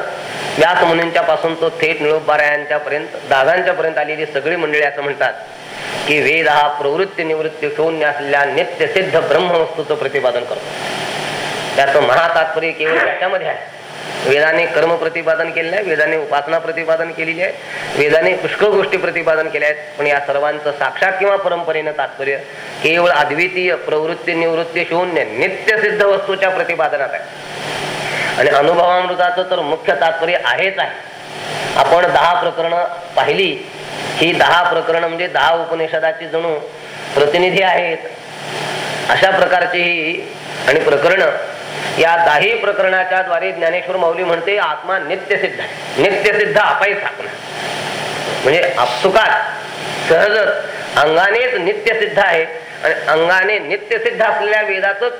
व्यास मुनींच्या पासून तो थेट निळोबारायांच्या पर्यंत दादांच्या पर्यंत आलेली सगळी मंडळी असं म्हणतात की वेद हा प्रवृत्ती निवृत्ती शून्य असलेल्या नित्य सिद्ध ब्रह्मवस्तूचं प्रतिपादन करतो. त्याचं महातात्पर्य केवळ त्याच्यामध्ये आहे. वेदाने कर्म प्रतिपादन केलेलं आहे वेदाने उपासना प्रतिपादन केलेली आहे वेदाने पुष्कळ गोष्टी प्रतिपादन केल्या आहेत पण या सर्वांचं साक्षात किंवा परंपरेनं तात्पर्य केवळ अद्वितीय प्रवृत्ती निवृत्ती शून्य नित्य सिद्ध वस्तूच्या प्रतिपादनात आहे. आणि अनुभवामृताचं तर मुख्य तात्पर्य आहेच आहे. आपण दहा प्रकरण पाहिली ही दहा प्रकरण म्हणजे दहा उपनिषदाची जणू प्रतिनिधी आहेत. अशा प्रकारची ही आणि प्रकरण या दाही प्रकरणाच्या द्वारे ज्ञानेश्वर माऊली म्हणते आत्मा नित्यसिद्ध आहे. नित्यसिद्ध अपाय स्थापना. म्हणजे आपसुकात सहजच अंगानेच नित्यसिद्ध आहे आणि अंगाने नित्यसिद्ध असलेल्या वेदाचंच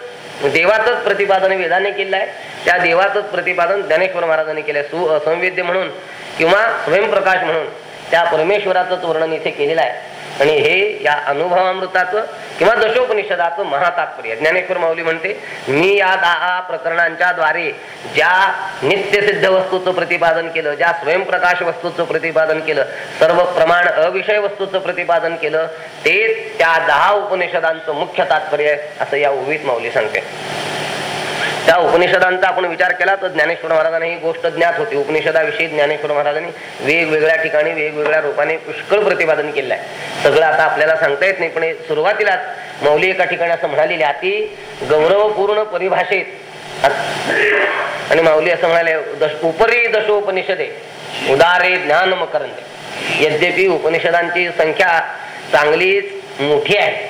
देवाचंच प्रतिपादन वेदाने केलं आहे. त्या देवाचंच प्रतिपादन ज्ञानेश्वर महाराजांनी केलंय सु असंवेद्य म्हणून किंवा स्वयंप्रकाश म्हणून त्या परमेश्वराचंच वर्णन इथे केलेलं आहे. आणि हे या अनुभवामृताचं किंवा दशोपनिषदाचं महातात्पर्य. ज्ञानेश्वर माऊली म्हणते मी या दहा प्रकरणांच्या द्वारे ज्या नित्यसिद्ध वस्तूचं प्रतिपादन केलं ज्या स्वयंप्रकाश वस्तूचं प्रतिपादन केलं सर्व प्रमाण अविषय वस्तूचं प्रतिपादन केलं तेच त्या दहा उपनिषदांचं मुख्य तात्पर्य आहे असं या उभीत माऊली सांगते. त्या उपनिषदांचा आपण विचार केला तर ज्ञानेश्वर महाराजांना ही गोष्ट ज्ञात होती. उपनिषदाविषयी ज्ञानेश्वर महाराजांनी वेगवेगळ्या ठिकाणी वेगवेगळ्या रूपाने पुष्कळ प्रतिपादन केलं आहे सगळं आता आपल्याला सांगता येत नाही पण सुरुवातीलाच मौली एका ठिकाणी असं म्हणालेली अति गौरवपूर्ण परिभाषेत आणि माऊली असं म्हणाले दश उपरी दशोपनिषदे उदारे ज्ञान मकरंदे यद्यपि उपनिषदांची संख्या चांगलीच मोठी आहे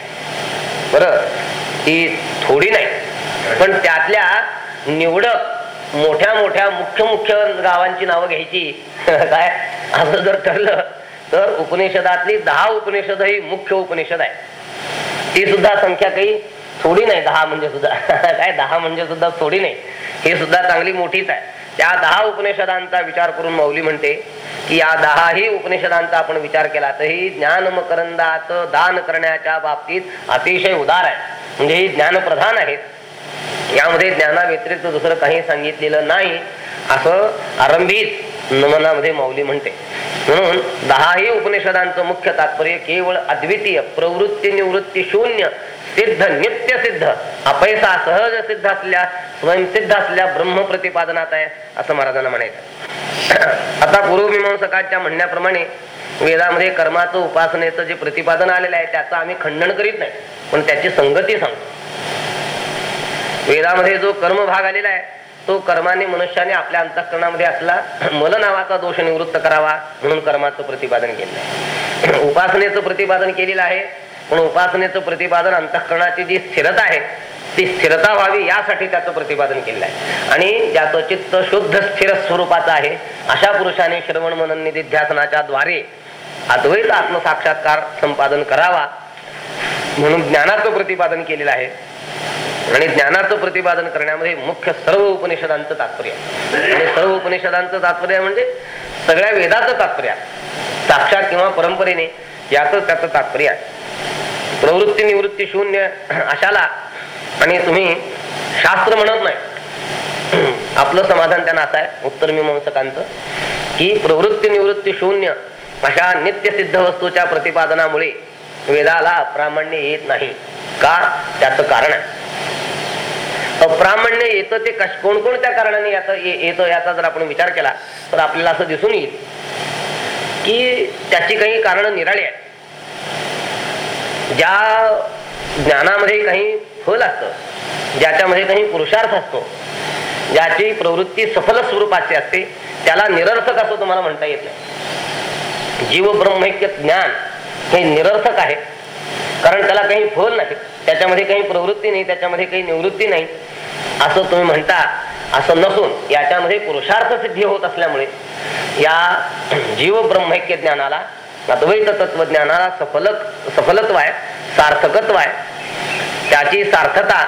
बरं ती थोडी नाही. पण त्यातल्या निवडक मोठ्या मोठ्या मुख्य मुख्य गावांची नावं घ्यायची. <laughs> काय? असं जर ठरलं तर उपनिषदातली दहा उपनिषद ही मुख्य उपनिषद आहे ती सुद्धा संख्या काही थोडी नाही दहा म्हणजे सुद्धा. <laughs> काय? दहा म्हणजे सुद्धा थोडी नाही. ही सुद्धा चांगली मोठीच आहे. त्या दहा उपनिषदांचा विचार करून मौली म्हणते की या दहाही उपनिषदांचा आपण विचार केला तर ही ज्ञान मकरंदाचं दान करण्याच्या बाबतीत अतिशय उदार आहे. म्हणजे ही ज्ञानप्रधान आहेत. यामध्ये ज्ञानाव्यतिरिक्त दुसरं काही सांगितलेलं नाही असं आरंभीत नमनामध्ये माऊली म्हणते. म्हणून दहाही उपनिषदांचं मुख्य तात्पर्य केवळ अद्वितीय प्रवृत्ती निवृत्ती शून्य सिद्ध नित्य सिद्ध अपैसा सहज सिद्ध असल्या स्वयंसिद्ध असल्या ब्रह्म प्रतिपादनात आहे असं महाराजांना म्हणायचं. <clears throat> आता पूर्वमीमांसकाच्या म्हणण्याप्रमाणे वेदामध्ये कर्माचं उपासनेचं जे प्रतिपादन आलेलं आहे त्याचं आम्ही खंडन करीत नाही पण त्याची संगती सांगतो. वेदामध्ये जो कर्म भाग आलेला आहे तो कर्माने मनुष्याने आपल्या अंतःकरणामध्ये असला मल नावाचा दोष निवृत्त करावा म्हणून कर्माचं प्रतिपादन केलं आहे. <clears throat> उपासनेचं प्रतिपादन केलेलं आहे पण उपासनेचं प्रतिपादन अंतःकरणाची जी स्थिरता आहे ती स्थिरता व्हावी यासाठी त्याचं प्रतिपादन केलेलं आहे. आणि ज्याचं चित्त शुद्ध स्थिर स्वरूपाचं आहे अशा पुरुषाने श्रवण मनन निधिध्यासनाच्या द्वारे अद्वैत आत्मसाक्षात्कार संपादन करावा म्हणून ज्ञानाचं प्रतिपादन केलेलं आहे. आणि ज्ञानाचं प्रतिपादन करण्यामध्ये मुख्य सर्व उपनिषदांचं तात्पर्य. आणि सर्व उपनिषदांचं तात्पर्य म्हणजे सगळ्या वेदाचं तात्पर्य. साक्षात किंवा परंपरेने याच त्याचं तात्पर्य आहे. प्रवृत्ती निवृत्ती शून्य अशाला आणि तुम्ही शास्त्र म्हणत नाही. आपलं समाधान त्यांना असं आहे. उत्तर मीमांसकांचं की प्रवृत्ती निवृत्ती शून्य अशा नित्यसिद्ध वस्तूच्या प्रतिपादनामुळे वेदाला अप्रामाण्य येत नाही. का? त्याचं कारण आहे. अप्रामाण्य येतं ते कश कोणकोणत्या कारणाने याचं येतं याचा जर आपण विचार केला तर आपल्याला असं दिसून येईल की त्याची काही कारण निराळी आहेत. ज्या ज्ञानामध्ये काही फल असतं ज्याच्यामध्ये काही पुरुषार्थ असतो ज्याची प्रवृत्ती सफल स्वरूपाची असते त्याला निरर्थक असं तुम्हाला म्हणता येत नाही. जीव ब्रह्मैक्य ज्ञान हे निरर्थक आहे. कारण त्याला काही फल नाही. त्याच्यामध्ये काही प्रवृत्ती नाही त्याच्यामध्ये काही निवृत्ती नाही. असं तुम्ही म्हणता असं नसून याच्यामध्ये पुरुषार्थ सिद्धी होत असल्यामुळे या जीव ब्रह्मैक्य ज्ञानाला अद्वैत तत्वज्ञानाला सफलक सफलत्व आहे सार्थकत्व आहे त्याची सार्थता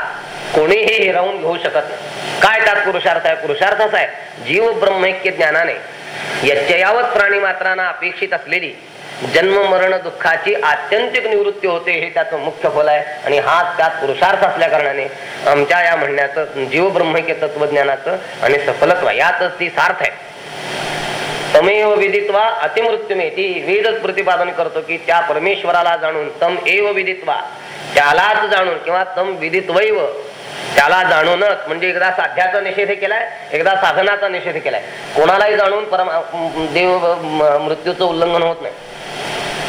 कोणीही हिरावून घेऊ शकत नाही. काय त्यात पुरुषार्थ आहे? पुरुषार्थ आहे. जीव ब्रह्मैक्य ज्ञानाने यच्चयावत प्राणी मात्रांना अपेक्षित असलेली जन्म मरण दुःखाची आत्यंतिक निवृत्ती होते हे त्याचं मुख्य फल आहे. आणि हा त्यात पुरुषार्थ असल्या कारणाने आमच्या या म्हणण्याचं जीव तत्वज्ञानाचं आणि सफलत्व यातच ती सार्थ आहे. तमेव विदित्वा अतिमृत्यूमे ती वेदच प्रतिपादन करतो की त्या परमेश्वराला जाणून तम एव विदित्वा. त्यालाच जाणून किंवा तम विदित्वैव. त्याला जाणूनच म्हणजे एकदा साध्याचा निषेध केलाय एकदा साधनाचा निषेध केलाय. कोणालाही जाणून परमा देव मृत्यूचं उल्लंघन होत नाही.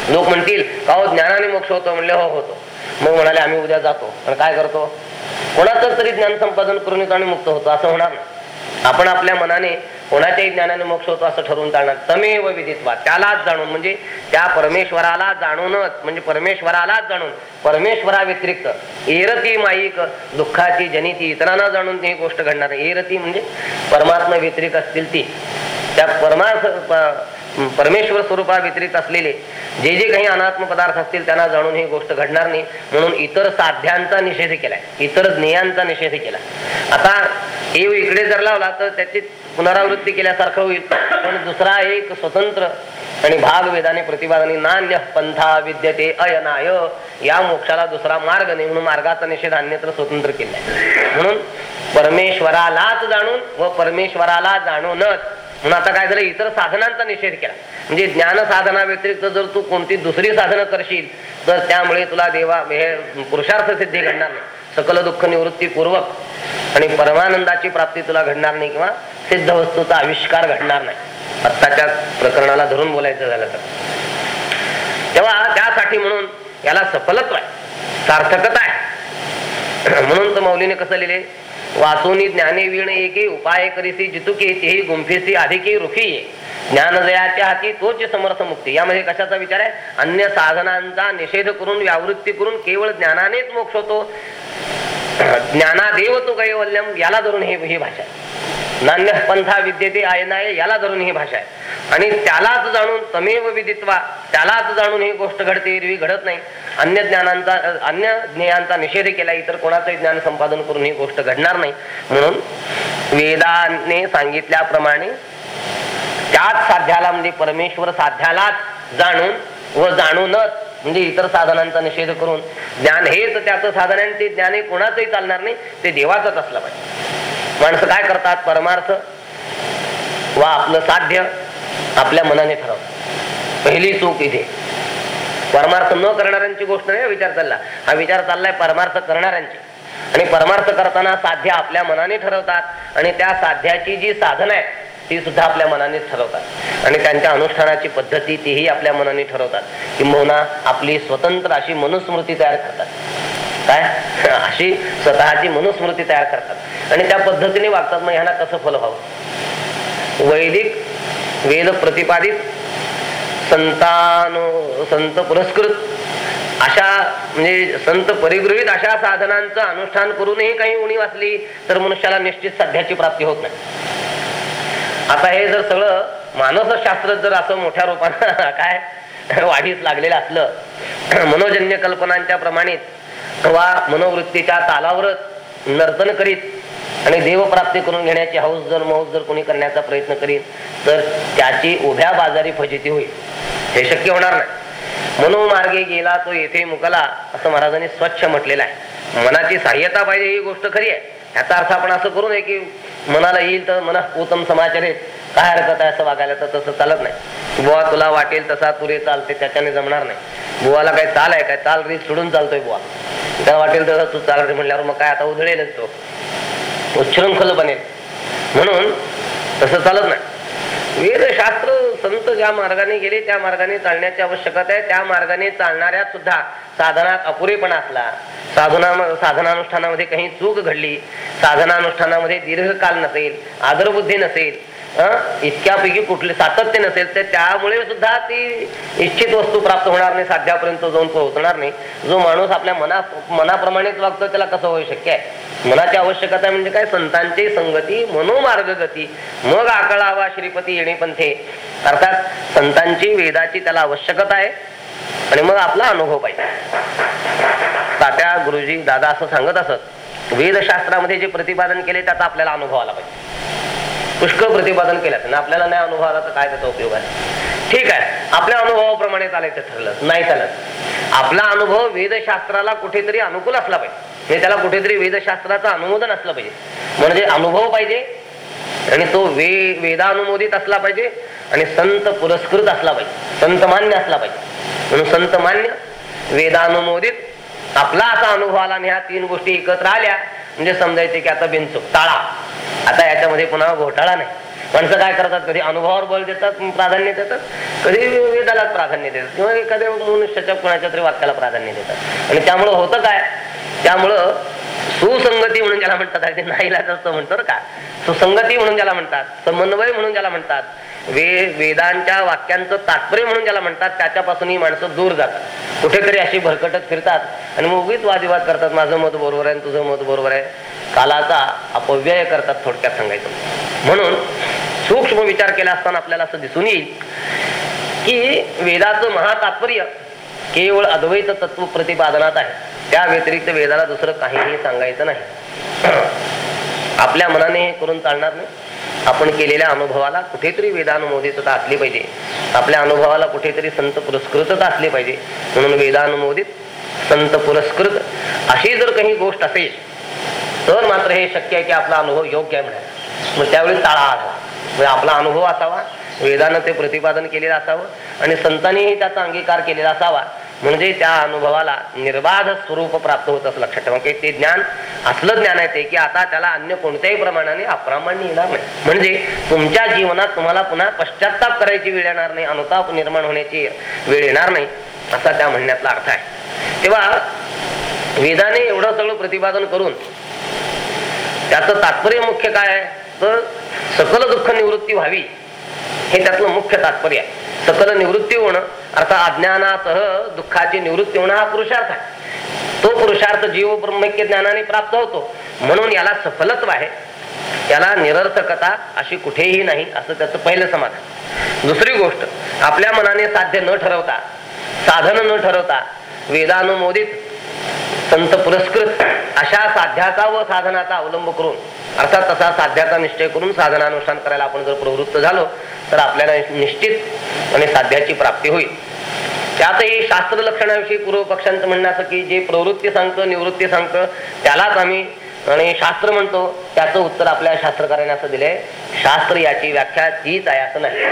लोक म्हणतील का हो ज्ञानाने मोक्ष होतो म्हणले हो होतो. मग म्हणाले आम्ही उद्या जातो. पण काय करतो? कोणाचं तरी ज्ञान संपादन करून येतो आणि मुक्त होतो. असं होणार नाही. आपण आपल्या मनाने कोणाच्याही ज्ञानाने मोक्ष होतो असं ठरवून चालणार. तमेव विदित्वा त्यालाच जाणून म्हणजे त्या परमेश्वराला जाणूनच म्हणजे परमेश्वरालाच जाणून परमेश्वरा व्यतिरिक्त एरती माईक दुःखाची जनिती इतरांना जाणून ती गोष्ट घडणार एरती म्हणजे परमात्मा व्यतिरिक्त असतील ती. त्या परमार्थ परमेश्वर स्वरूपा व्यतिरिक्त असलेले जे जे काही अनात्म पदार्थ असतील त्यांना जाणून ही गोष्ट घडणार नाही. म्हणून इतर साध्यांचा निषेध केलाय. इतर ज्ञेयांचा निषेध केला. आता एव इकडे जर लावला तर त्याची पुनरावृत्ती केल्यासारखं होईल. पण दुसरा एक स्वतंत्र आणि भाग वेदाने प्रतिपादने नान्य पंथा विद्यते अयनाय. या मोक्षाला दुसरा मार्ग नाही म्हणून मार्गाचा निषेध अन्यत्र स्वतंत्र केलाय. म्हणून परमेश्वरालाच जाणून व परमेश्वराला जाणूनच म्हणून आता काय झालं? इतर साधनांचा निषेध केला. म्हणजे ज्ञान साधना व्यतिरिक्त जर तू कोणती दुसरी साधनं करशील तर त्यामुळे तुला देवा हे पुरुषार्थ सिद्धी घडणार नाही. सकल दुःख निवृत्तीपूर्वक आणि परमानंदाची प्राप्ती तुला घडणार नाही किंवा सिद्ध वस्तूचा आविष्कार घडणार नाही. आत्ताच्या प्रकरणाला धरून बोलायचं झालं तर. तेव्हा त्यासाठी म्हणून याला सफलत्व आहे. सार्थकता आहे. म्हणून तर मौलीने कसं लिहिले? वासुनी ज्ञाने विण एके उपाय करीसी जितुके तेही गुंफीसी अधिके रुखी. ये ज्ञान जयाच्या हाती तोच समर्थ मुक्ती. यामध्ये कशाचा विचार आहे? अन्य साधनांचा निषेध करून व्यावृत्ती करून केवळ ज्ञानानेच मोक्ष होतो. ज्ञानादेव तो कैवल्यम याला धरून हे ही भाषा नान्य पंथा विद्येते आयनाय याला धरून ही भाषा आहे. आणि त्यालाच जाणून तमेव विदित्वा त्यालाच जाणून ही गोष्ट घडते एरवी घडत नाही. अन्य ज्ञानांचा अन्य ज्ञेयांचा निषेध केला इतर कोणाचंही ज्ञान संपादन करून ही गोष्ट घडणार नाही. म्हणून वेदाने सांगितल्याप्रमाणे त्याच साध्याला म्हणजे परमेश्वर साध्यालाच जाणून व जाणूनच म्हणजे इतर साधनांचा निषेध करून ज्ञान हेच त्याचं साधन आहे ते ज्ञान हे कोणाचंही चालणार नाही ते देवाचंच असलं पाहिजे. माणसं काय करतात? परमार्थ वा आपलं साध्य आपल्या मनाने ठरवतात पहिली चूक इथे. परमार्थ न करणाऱ्यांची गोष्ट नाही हो विचार चालला. हा विचार चाललाय परमार्थ करणाऱ्यांची. आणि परमार्थ करताना साध्य आपल्या मनाने ठरवतात आणि त्या साध्याची जी साधन आहे ती सुद्धा आपल्या मनानेच ठरवतात. आणि त्यांच्या अनुष्ठानाची पद्धती तीही आपल्या मनाने ठरवतात. किंबहुना आपली स्वतंत्र अशी मनुस्मृती तयार करतात. काय? <laughs> अशी स्वतःची मनुस्मृती तयार करतात. आणि त्या पद्धतीने वागतात मग ह्यांना कसं फल व्हावं? वैदिक वेद प्रतिपादित संतानु संत पुरस्कृत अशा म्हणजे संत परिगृहित अशा साधनांचं अनुष्ठान करूनही काही उणीव असली तर मनुष्याला निश्चित सध्याची प्राप्ती होत नाही. आता हे जर सगळं मानसशास्त्र जर असं मोठ्या रूपानं <laughs> काय वाढीस लागलेलं असलं <clears throat> मनोजन्य कल्पनांच्या प्रमाणित वा मनोवृत्तीच्या तालावरच नर्तन करीत आणि देवप्राप्ती करून घेण्याची हौस जर मौस जर कोणी करण्याचा प्रयत्न करीत तर त्याची उभ्या बाजारी फजिती होईल. हे शक्य होणार नाही. मनोमार्गे गेला तो येथे मुकला असं महाराजांनी स्वच्छ म्हटलेलं आहे. मनाची सहाय्यता पाहिजे ही गोष्ट खरी आहे. ह्याचा अर्थ आपण असं करू नये की मनाला येईल तर मना उत्तम समाचार आहेत काय हरकत आहे असं वागायला तर तसं चालत नाही. बुवा तुला वाटेल तसा तुरे चालते त्याच्याने जमणार नाही. बुवाला काय चाल आहे काय चाल रीत सोडून चालतोय बुवा. त्याला वाटेल तसा तू चालत म्हणल्यावर मग काय आता उधळेलच तो. उच्छृंखल बनेल. म्हणून तसं चालत नाही. वेदशास्त्र संत ज्या मार्गाने गेले त्या मार्गाने चालण्याची आवश्यकता आहे. त्या मार्गाने चालणाऱ्या सुद्धा साधनात अपुरेपणा असला साधना साधनानुष्ठानामध्ये काही चूक घडली साधनानुष्ठानामध्ये दीर्घकाल नसेल आदरबुद्धी नसेल इतक्यापैकी कुठले सातत्य नसेल तर त्यामुळे सुद्धा ती इच्छित वस्तू प्राप्त होणार नाही साध्यापर्यंत जाऊन पोहोचणार नाही. जो माणूस आपल्या मना मनाप्रमाणेच वागतो त्याला कसं होऊ शक्य आहे? मनाची आवश्यकता म्हणजे काय? संतांची संगती मनोमार्ग गती मग आकळावा श्रीपती येणे पंथे अर्थात संतांची वेदाची त्याला आवश्यकता आहे. आणि मग आपला अनुभव पाहिजे. तात्या गुरुजी दादा असं सांगत असत. वेदशास्त्रामध्ये जे प्रतिपादन केले त्याचा आपल्याला अनुभव आला पाहिजे. पुष्कळ प्रतिपादन केलं. आणि आपल्याला नाही अनुभव आला तर काय त्याचा उपयोग आहे? ठीक आहे. आपल्या अनुभवाप्रमाणे चालायचं ठरलं. नाही चालत. आपला अनुभव वेदशास्त्राला कुठेतरी अनुकूल असला पाहिजे. म्हणजे त्याला कुठेतरी वेदशास्त्राचं अनुमोदन असलं पाहिजे. म्हणजे अनुभव पाहिजे आणि तो वे वेदानुमोदित असला पाहिजे आणि संत पुरस्कृत असला पाहिजे. संत मान्य असला पाहिजे. म्हणून संत मान्य वेदानुमोदित आपला असा अनुभव आला आणि ह्या तीन गोष्टी एकत्र आल्या. म्हणजे समजायचे की आता बिनचूक टाळा आता याच्यामध्ये पुन्हा घोटाळा नाही. माणसं काय करतात? कधी अनुभवावर बोल देतात प्राधान्य देतात. कधी वेदालाच प्राधान्य देतात. किंवा एखाद्या मनुष्याच्या कोणाच्या तरी वाक्याला प्राधान्य देतात. आणि त्यामुळं होतं काय? त्यामुळं सुसंगती म्हणून ज्याला म्हणतात अगदी नाईलाज असं म्हणतो का. सुसंगती म्हणून ज्याला म्हणतात समन्वय म्हणून ज्याला म्हणतात वेद वेदांच्या वाक्यांचं तात्पर्य म्हणून ज्याला म्हणतात त्याच्यापासून ही माणसं दूर जातात. कुठेतरी अशी भरकटत फिरतात आणि मग उगीच वादविवाद करतात माझं मत बरोबर आहे तुझं मत बरोबर आहे. कालाचा अपव्यय करतात थोडक्यात सांगायचं. म्हणून सूक्ष्म विचार केला असताना आपल्याला असं दिसून येईल की वेदाचं महातात्पर्य केवळ अद्वैत तत्व प्रतिपादनात आहे. त्या व्यतिरिक्त वेदाला दुसरं काहीही सांगायचं नाही. <clears throat> आपल्या मनाने हे करून चालणार नाही. आपण केलेल्या अनुभवाला कुठेतरी वेदानुमोदितता असली पाहिजे. आपल्या अनुभवाला कुठेतरी संत पुरस्कृतता असली पाहिजे. म्हणून वेदानुमोदित संत पुरस्कृत अशी जर काही गोष्ट असेल तर मात्र हे शक्य आहे की आपला अनुभव योग्य आहे म्हणा मग त्यावेळी टाळा असा म्हणजे आपला अनुभव असावा. वेदानं ते प्रतिपादन केलेलं असावं आणि संतांनीही त्याचा अंगीकार केलेला असावा. म्हणजे त्या अनुभवाला निर्बाध स्वरूप प्राप्त होत असं लक्षात ठेवा. की ते ज्ञान असलं ज्ञान आहे ते की आता त्याला अन्य कोणत्याही प्रमाणाने अप्रामाण्य येणार नाही. म्हणजे तुमच्या जीवनात तुम्हाला पुन्हा पश्चाताप करायची वेळ येणार नाही अनुताप निर्माण होण्याची वेळ येणार नाही असा त्या म्हणण्यातला अर्थ आहे. तेव्हा वेदाने एवढं सगळं प्रतिपादन करून त्याचं तात्पर्य मुख्य काय आहे? तर सकल दुःख निवृत्ती व्हावी. हे त्यातलं मुख्य तात्पर्य आहे. सकल निवृत्ती होणं अर्थात अज्ञानासह दुःखाची निवृत्ती होणं हा पुरुषार्थ आहे. तो पुरुषार्थ जीव ब्रह्मक्य ज्ञानाने प्राप्त होतो. म्हणून याला सफलत्व आहे. याला निरर्थकता अशी कुठेही नाही असं त्याचं पहिलं समाधान. दुसरी गोष्ट आपल्या मनाने साध्य न ठरवता साधन न ठरवता वेदानुमोदित संत पुरस्कृत अशा साध्याचा व साधनाचा अवलंब करून अर्थात तसा साध्याचा निश्चय करून साधनानुष्ठान करायला आपण जर प्रवृत्त झालो तर आपल्याला निश्चित आणि साध्याची प्राप्ती होईल. त्यातही शास्त्र लक्षणाविषयी पूर्व पक्षांचं म्हणणं असं की जे प्रवृत्ती सांगतं निवृत्ती सांगतं त्यालाच आम्ही आणि शास्त्र म्हणतो त्याचं उत्तर आपल्या शास्त्रकाराने असं दिलंय. शास्त्र याची व्याख्या तीच आहे असं नाही.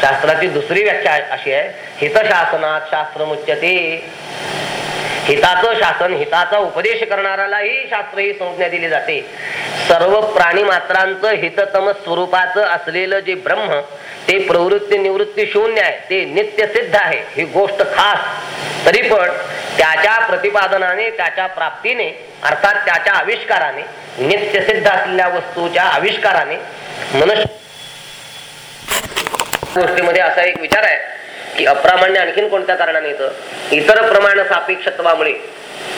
शास्त्राची दुसरी व्याख्या अशी आहे हितशासनात शास्त्र मुच्यते. हिताचं शासन हिताचा उपदेश करणाऱ्यालाही शास्त्र ही संज्ञा दिली जाते. सर्व प्राणी मात्रांचं हिततम स्वरूपाचं असलेलं जे ब्रह्म ते प्रवृत्ती निवृत्ती शून्य आहे ते नित्य सिद्ध आहे ही गोष्ट खास. तरी पण त्याच्या प्रतिपादनाने त्याच्या प्राप्तीने अर्थात त्याच्या आविष्काराने नित्य सिद्ध असलेल्या वस्तूच्या आविष्काराने मनुष्य गोष्टीमध्ये असा एक विचार आहे की अप्रामाण्य आणखीन कोणत्या कारणाने येतं? इतर प्रमाण सापेक्षत्वामुळे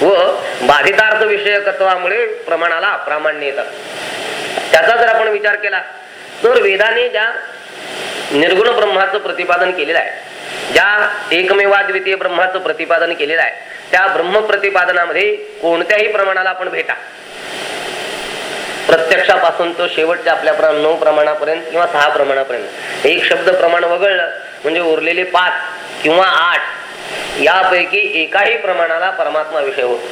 व बाधितार्थ विषयकत्वामुळे प्रमाणाला अप्रामाण्य येतात त्याचा जर आपण विचार केला तर वेदाने ज्या निर्गुण ब्रह्माचं प्रतिपादन केलेलं आहे ज्या एकमेवाद्वितीय ब्रह्माचं प्रतिपादन केलेलं आहे त्या ब्रह्म प्रतिपादनामध्ये कोणत्याही प्रमाणाला आपण भेटा. प्रत्यक्षापासून तो शेवटच्या आपल्या नऊ प्रमाणापर्यंत किंवा सहा प्रमाणापर्यंत. एक शब्द प्रमाण वगळलं म्हणजे उरलेले पाच किंवा आठ यापैकी एकाही प्रमाणाला परमात्मा विषय होतो.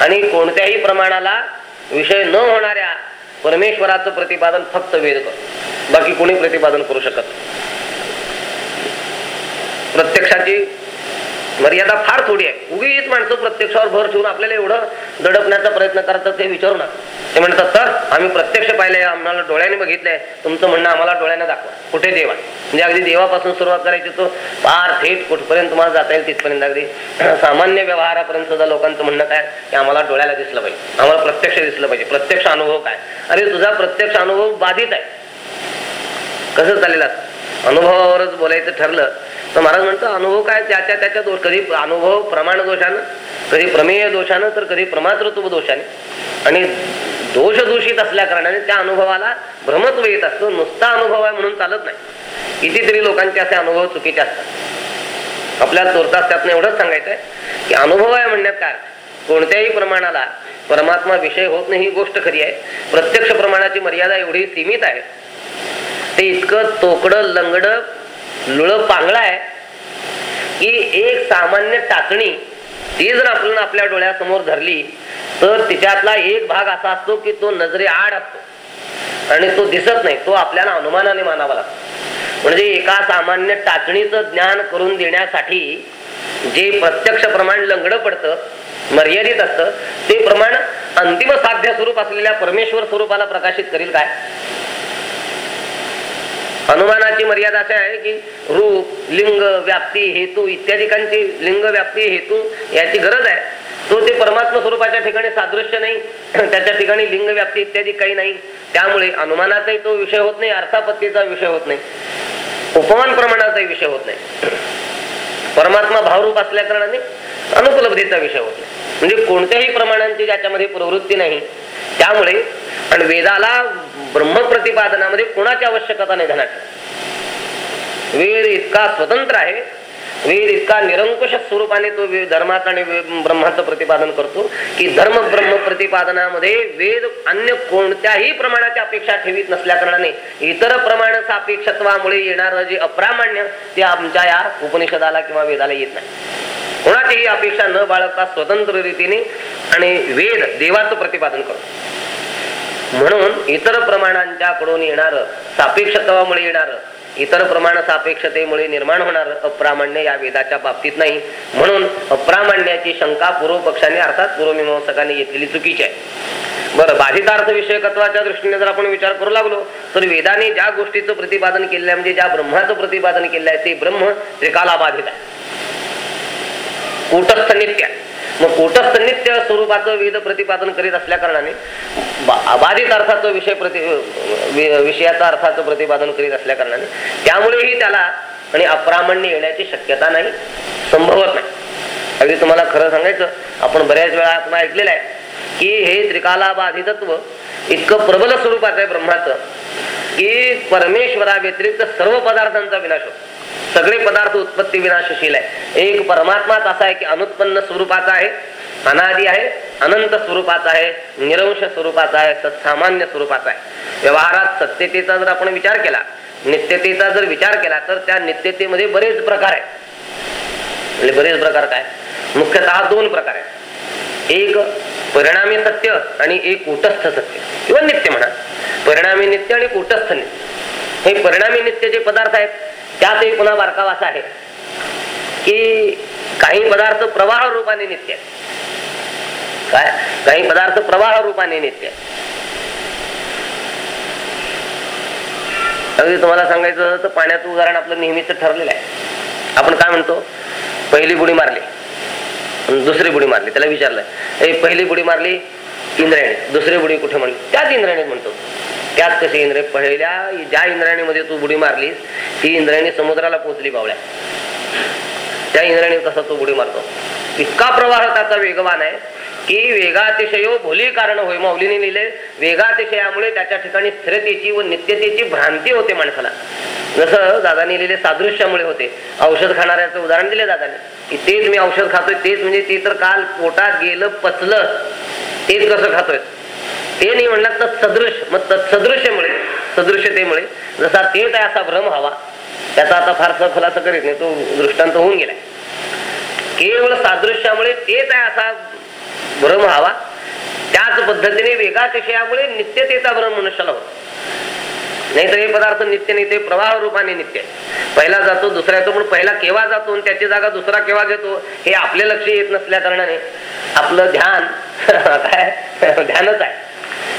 आणि कोणत्याही प्रमाणाला विषय न होणाऱ्या परमेश्वराचं प्रतिपादन फक्त वेद करतो. बाकी कोणी प्रतिपादन करू शकत प्रत्यक्षाची मर्यादा फार थोडी आहे. उगीच माणसं प्रत्यक्षावर भर ठेवून आपल्याला एवढं दडपण्याचा प्रयत्न करतात ते विचारू ना ते म्हणतात सर आम्ही प्रत्यक्ष पाहिले आम्हाला डोळ्याने बघितलंय. तुमचं म्हणणं आम्हाला डोळ्याने दाखवा. कुठे देवा? म्हणजे अगदी देवापासून सुरुवात करायची तो फार थेट कुठपर्यंत तुम्हाला जाता येईल तिथपर्यंत अगदी. <clears throat> सामान्य व्यवहारापर्यंत सुद्धा लोकांचं म्हणणं काय? की आम्हाला डोळ्याला दिसलं पाहिजे. आम्हाला प्रत्यक्ष दिसलं पाहिजे. प्रत्यक्ष अनुभव काय? अरे तुझा प्रत्यक्ष अनुभव बाधित आहे. कसं चालेल अनुभवावरच बोलायचं ठरलं तर महाराज म्हणतो अनुभव काय? त्याच्या त्याच्या दोष कधी अनुभव प्रमाण दोषानं कधी प्रमेय दोषानं तर कधी प्रमातृत्व दोषाने. आणि दोष दूषित असल्या कारणाने त्या अनुभवाला भ्रमत्व येत असतो. नुसता अनुभव आहे म्हणून चालत नाही. कितीतरी लोकांचे असे अनुभव चुकीचे असतात. आपल्याला तोरतास त्यातनं एवढंच सांगायचं आहे की अनुभव आहे म्हणण्यात काय कोणत्याही प्रमाणाला परमात्मा विषय होत नाही ही गोष्ट खरी आहे. प्रत्यक्ष प्रमाणाची मर्यादा एवढी सीमित आहे. ते इतकं तोकडं लंगडं लुळ पांगळा आहे की एक सामान्य टाचणी ती जर आपण आपल्या डोळ्यासमोर धरली तर तिच्यातला एक भाग असा असतो की तो नजरे आड असतो. आणि तो दिसत नाही तो आपल्याला अनुमानाने मानावा लागतो. म्हणजे एका सामान्य टाचणीचं ज्ञान करून देण्यासाठी जे प्रत्यक्ष प्रमाण लंगडं पडतं मर्यादित असतं ते प्रमाण अंतिम साध्य स्वरूप असलेल्या परमेश्वर स्वरूपाला प्रकाशित करील काय? अनुमानाची मर्यादा अशी आहे की रूप लिंग व्याप्ती हेतू इत्यादिकांची लिंग व्याप्ती हेतू याची गरज आहे. तो ते परमात्मा स्वरूपाच्या ठिकाणी सादृश्य नाही <clears throat> त्याच्या ठिकाणी लिंग व्याप्ती इत्यादी काही नाही. त्यामुळे अनुमानाचाही तो विषय होत नाही अर्थापत्तीचा विषय होत नाही. उपमान प्रमाणाचाही विषय होत नाही. परमात्मा भावरूप असल्या कारणाने अनुपलब्धीचा विषय होतो. म्हणजे कोणत्याही प्रमाणांची ज्याच्यामध्ये प्रवृत्ती नाही त्यामुळे आणि वेदाला ब्रह्मप्रतिपादनामध्ये कोणाची आवश्यकता नाही धनाची. वेद इतका स्वतंत्र आहे वेद इतका निरंकुश स्वरूपाने तो धर्माचं आणि ब्रह्माचं प्रतिपादन करतो की धर्म ब्रह्म प्रतिपादनामध्ये वेद अन्य कोणत्याही प्रमाणाची अपेक्षा ठेवीत नसल्या कारणाने इतर प्रमाण सापेक्षत्वामुळे येणारं जे अप्रामाण्य ते आमच्या या उपनिषदाला किंवा वेदाला येत नाही. कोणाचीही अपेक्षा न बाळगता स्वतंत्र रीतीने आणि वेद देवाचं प्रतिपादन करतो म्हणून इतर प्रमाणांच्याकडून येणार सापेक्षत्वामुळे येणार इतर प्रमाण सापेक्षतेमुळे निर्माण होणार अप्रामाण्य या वेदाच्या बाबतीत नाही. म्हणून अप्रामाण्याची शंका पूर्व पक्षाने अर्थात पूर्वमीमांसकाने घेतलेली चुकीची आहे. बरं बाधितार्थ विषयकत्वाच्या दृष्टीने जर आपण विचार करू लागलो तर वेदाने ज्या गोष्टीचं प्रतिपादन केलं म्हणजे ज्या ब्रह्माचं प्रतिपादन केलं आहे ते ब्रह्म त्रिकाला बाधित आहे. कूटस्थ नित्य. मग कूटस्थ नित्य स्वरूपाचं विविध प्रतिपादन करीत असल्या कारणाने बा- अबाधित अर्थाचं विषय प्रति वि- विषयाचा अर्थाचं प्रतिपादन करीत असल्या कारणाने त्यामुळेही त्याला आणि अप्रामाण्य येण्याची शक्यता नाही संभवत नाही. अगदी तुम्हाला खरं सांगायचं आपण बऱ्याच वेळा आपण ऐकलेलं आहे की हे त्रिकाला बाधितत्व इतकं प्रबल स्वरूपाचं आहे ब्रह्माचं. की परमेश्वरा व्यतिरिक्त सर्व पदार्थांचा विनाश होतो. सगळे पदार्थ उत्पत्ती विनाशशील आहे. एक परमात्माच असा आहे की अनुत्पन्न स्वरूपाचा आहे अनादी आहे अनंत स्वरूपाचा आहे निरंश स्वरूपाचा आहे सत्सामान्य स्वरूपाचा आहे. व्यवहारात सत्यतेचा जर आपण विचार केला नित्यतेचा जर विचार केला तर त्या नित्यतेमध्ये बरेच प्रकार आहेत. म्हणजे बरेच प्रकार काय? मुख्यतः दोन प्रकार आहेत. एक परिणामी सत्य आणि एक कूटस्थ सत्य. किंवा नित्य म्हणा. परिणामी नित्य आणि कूटस्थ नित्य. हे परिणामी नित्य जे पदार्थ आहेत त्यातही पुन्हा बारकावा असा आहे. की काही पदार्थ प्रवाह रूपाने नित्य आहेत. काय? काही पदार्थ प्रवाह रूपाने नित्य आहेत. अगदी तुम्हाला सांगायचं तर पाण्याचं उदाहरण आपलं नेहमीच ठरलेलं आहे. आपण काय म्हणतो? पहिली बुडी मारली. दुसरी बुडी मारली त्याला विचारलंय "ए, पहिली बुडी मारली इंद्रायणी दुसरी बुडी कुठे म्हणली? त्याच इंद्रायणीत म्हणतो. त्याच कसे इंद्र पहिल्या ज्या इंद्रायणीमध्ये तू बुडी मारलीस ती इंद्रायणी समुद्राला पोचली बावळ्या. त्या इंद्राने कसा तो उडी मारतो? इतका प्रवाह त्याचा वेगवान आहे की वेगातिशयो भोली कारण होय. माऊलीने लिहिले वेगातिशयामुळे त्याच्या ठिकाणी स्थिरतेची व नित्यतेची भ्रांती होते माणसाला. जसं दादाने लिहिले सादृश्यामुळे होते. औषध खाणाऱ्याचं उदाहरण दिले दादाने की तेच मी औषध खातोय तेच म्हणजे ते तर काल पोटात गेलं पचलं तेच कसं खातोय? ते नाही म्हणलं तर सदृश मग तत्सदृश्यमुळे सदृश्यतेमुळे जसा तेच आहे असा भ्रम हवा त्याचा आता फारसा खुलासा करीत नाही तो दृष्टांत होऊन गेलाय. केवळ सादृश्यामुळे तेच आहे असा भ्रम हवा त्याच पद्धतीने वेगातिशयामुळे विषयामुळे नित्यतेचा भ्रम मनुष्याला होतो. नाहीतर हे पदार्थ नित्य नाही ते प्रवाह रूपाने नित्य पहिला जातो दुसरा येतो म्हणून पहिला केव्हा जातो आणि त्याची जागा दुसरा केव्हा घेतो हे आपले लक्ष येत नसल्या कारणाने आपलं ध्यान <laughs> काय ध्यानच आहे.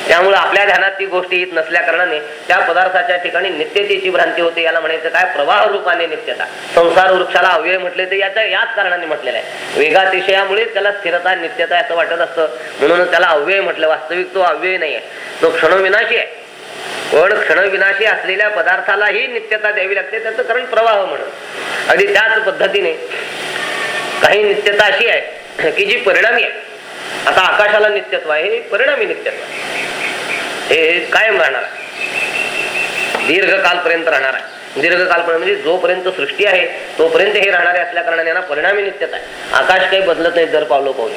त्यामुळे आपल्या ध्यानात ती गोष्ट येत नसल्या कारणाने त्या पदार्थाच्या ठिकाणी नित्यतेची भ्रांती होते याला म्हणायचं काय? प्रवाह रूपाने नित्यता. संसार वृक्षाला अव्यय म्हटले तर याच्या याच कारणाने म्हटलेलं आहे. वेगातिशयामुळे त्याला स्थिरता नित्यता असं वाटत असतं. म्हणून त्याला अव्यय म्हटलं वास्तविक तो अव्यय नाही आहे. तो क्षणविनाशी आहे. पण क्षणविनाशी असलेल्या पदार्थालाही नित्यता द्यावी लागते त्याचं कारण प्रवाह म्हणून. अगदी त्याच पद्धतीने काही नित्यता अशी आहे की जी परिणामी आहे. आता आकाशाला नित्यत्व आहे परिणामी नित्यत्व हे कायम राहणार आहे. दीर्घकालपर्यंत राहणार आहे. दीर्घकालपर्यंत म्हणजे जोपर्यंत सृष्टी आहे तोपर्यंत हे राहणारे असल्या कारणाने यांना परिणामी नित्यता आहे. आकाश काही बदलत नाही दर पावलो पावली.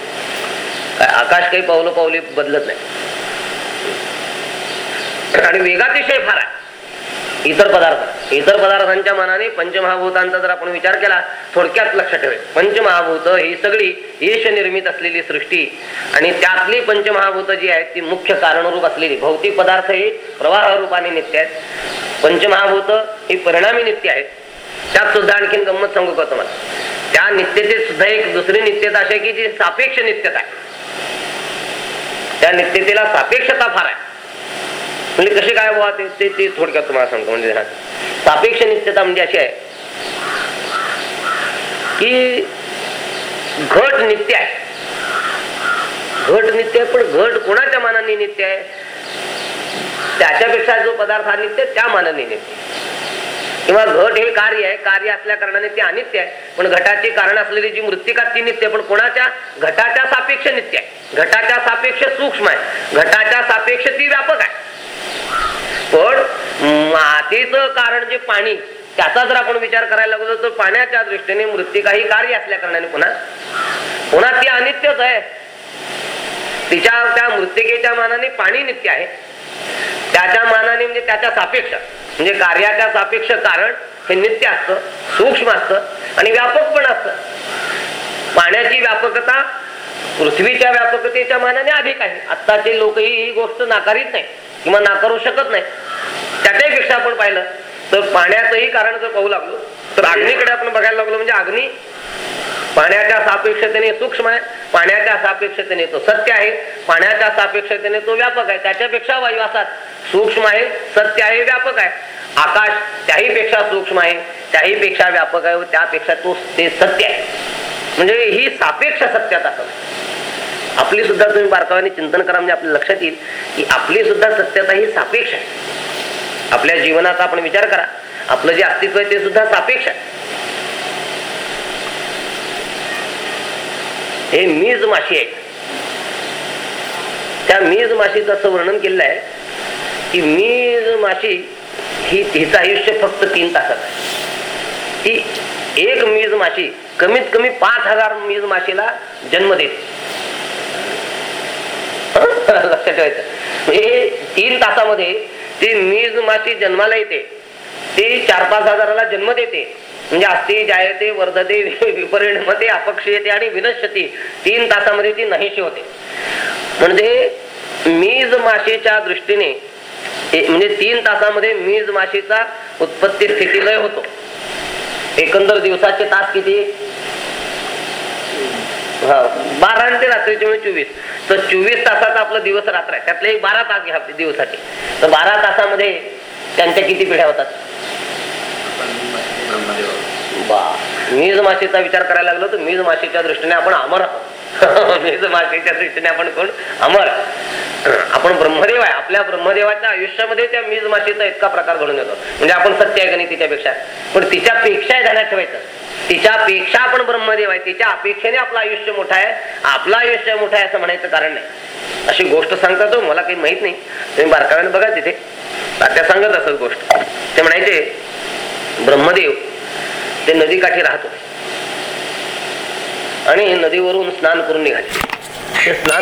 काय? आकाश काही पावलो पावली बदलत नाही. आणि वेगातिशय फार आहे. इतर पदार्थ. इतर पदार्थांच्या मनाने पंचमहाभूतांचा जर आपण विचार केला थोडक्यात लक्षात ठेवेल पंचमहाभूत ही सगळी येश निर्मित असलेली सृष्टी आणि त्यातली पंचमहाभूत जी आहेत ती मुख्य कारणरूप असलेली. भौतिक पदार्थ हे प्रवाह रूपाने नित्य आहेत. पंचमहाभूत ही परिणामी नित्य आहेत. त्यात सुद्धा आणखीन गंमत सांगू का तुम्हाला? त्या नित्यतेत सुद्धा एक दुसरी नित्यता अशी आहे की जी सापेक्ष नित्यता आहे. त्या नित्यतेला सापेक्षता फार आहे. म्हणजे कशी काय बुवा ते ते थोडक्यात तुम्हाला सांगतो. म्हणजे सापेक्ष नित्यता म्हणजे अशी आहे की घट नित्य आहे. घट नित्य आहे पण घट कोणाच्या मानाने नित्य आहे? त्याच्यापेक्षा जो पदार्थ हा नित्य त्या मानाने नित्य किंवा घट हे कार्य आहे कार्य असल्या कारणाने ते अनित्य आहे. पण घटाची कारण असलेली जी मृत्तिका ती नित्य पण कोणाच्या? घटाच्या सापेक्ष नित्य आहे. घटाच्या सापेक्ष सूक्ष्म आहे. घटाच्या सापेक्ष ती व्यापक आहे. पण मातीचं कारण जे पाणी त्याचा जर आपण विचार करायला लागलो तर पाण्याच्या दृष्टीने मृत्तिका ही कार्य असल्या कारणाने पुन्हा पुन्हा ती अनित्यच आहे. तिच्या त्या मृत्तिकेच्या मानाने पाणी नित्य आहे. त्याच्या मानाने म्हणजे त्याच्या सापेक्ष. म्हणजे कार्याच्या सापेक्ष कारण हे नित्य असतं सूक्ष्म असतं आणि व्यापक पण असतं. पाण्याची व्यापकता पृथ्वीच्या व्यापकतेच्या मानाने अधिक आहे. आत्ताचे लोकही ही गोष्ट नाकारीत नाही किंवा नाकारू शकत नाही. त्याच्याही पेक्षा आपण पाहिलं तर पाण्याचंही कारण जर पाहू लागलो तर अग्नीकडे आपण बघायला लागलो म्हणजे अग्नी पाण्याच्या सापेक्षतेने सूक्ष्म आहे. पाण्याच्या सापेक्षतेने तो सत्य आहे पाण्याच्या सापेक्षतेने तो व्यापक आहे त्याच्यापेक्षा वायू असाच. सूक्ष्म आहे सत्य आहे व्यापक आहे. आकाश त्याही पेक्षा सूक्ष्म आहे त्याही पेक्षा व्यापक आहे व त्यापेक्षा तो ते सत्य आहे. म्हणजे ही सापेक्ष सत्यात असत आपली सुद्धा तुम्ही बारकाव्याने चिंतन करा म्हणजे आपल्या लक्षात येईल की आपली सुद्धा सत्यता ही सापेक्ष आहे. आपल्या जीवनाचा आपण विचार करा. आपलं जे अस्तित्व आहे ते सुद्धा सापेक्ष आहे. हे मीज माशी आहे त्या मीज माशीचं असं वर्णन केलेलं आहे की मीज माशी ही तिचं आयुष्य फक्त तीन तासात आहे. ती एक मीज माशी कमीत कमी पाच हजार मीज माशीला जन्म देते. लक्षात ठेवायचं. म्हणजे तीन तासामध्ये ती मीज माशी जन्माला येते. ती चार पाच हजाराला जन्म देते. म्हणजे अस्ती जायते वर्धते विपरिणमते अपक्षयते आणि विनश्यती तीन तासामध्ये ती नाहीशी होते. म्हणजे मीज माशीच्या दृष्टीने म्हणजे तीन तासामध्ये मीज माशीचा उत्पत्ती स्थिती लय होतो. एकंदर दिवसाचे तास किती? हा बारा आणि ते रात्रीचे म्हणजे चोवीस. तर चोवीस तासाचा आपला दिवस रात्र आहे. त्यातले बारा तास घ्या दिवसाचे. तर बारा तासामध्ये त्यांच्या किती पिढ्या होतात? बा मीज माशीचा विचार करायला लागलो तर मीज माशीच्या दृष्टीने आपण अमर <laughs> मीज माशीच्या दृष्टीने आपण कोण? अमर. आपण ब्रह्मदेव आहे. आपल्या ब्रह्मदेवाच्या आयुष्यामध्ये त्या मीज माशीचा इतका प्रकार घडून येतो. म्हणजे आपण सत्य आहे का नाही तिच्यापेक्षा? पण तिच्यापेक्षा ध्यानात ठेवायचं. तिच्यापेक्षा आपण ब्रह्मदेव आहे. तिच्या अपेक्षेने आपलं आयुष्य मोठं आहे. आपलं आयुष्य मोठं आहे असं म्हणायचं कारण नाही. अशी गोष्ट सांगता तो मला काही माहीत नाही. तुम्ही बारकाव्याने बघा तिथे. त्या सांगत असत गोष्ट. ते म्हणायचे ब्रह्मदेव ते नदीकाठी राहत होते. आणि नदीवरून स्नान करून निघाले. ते स्नान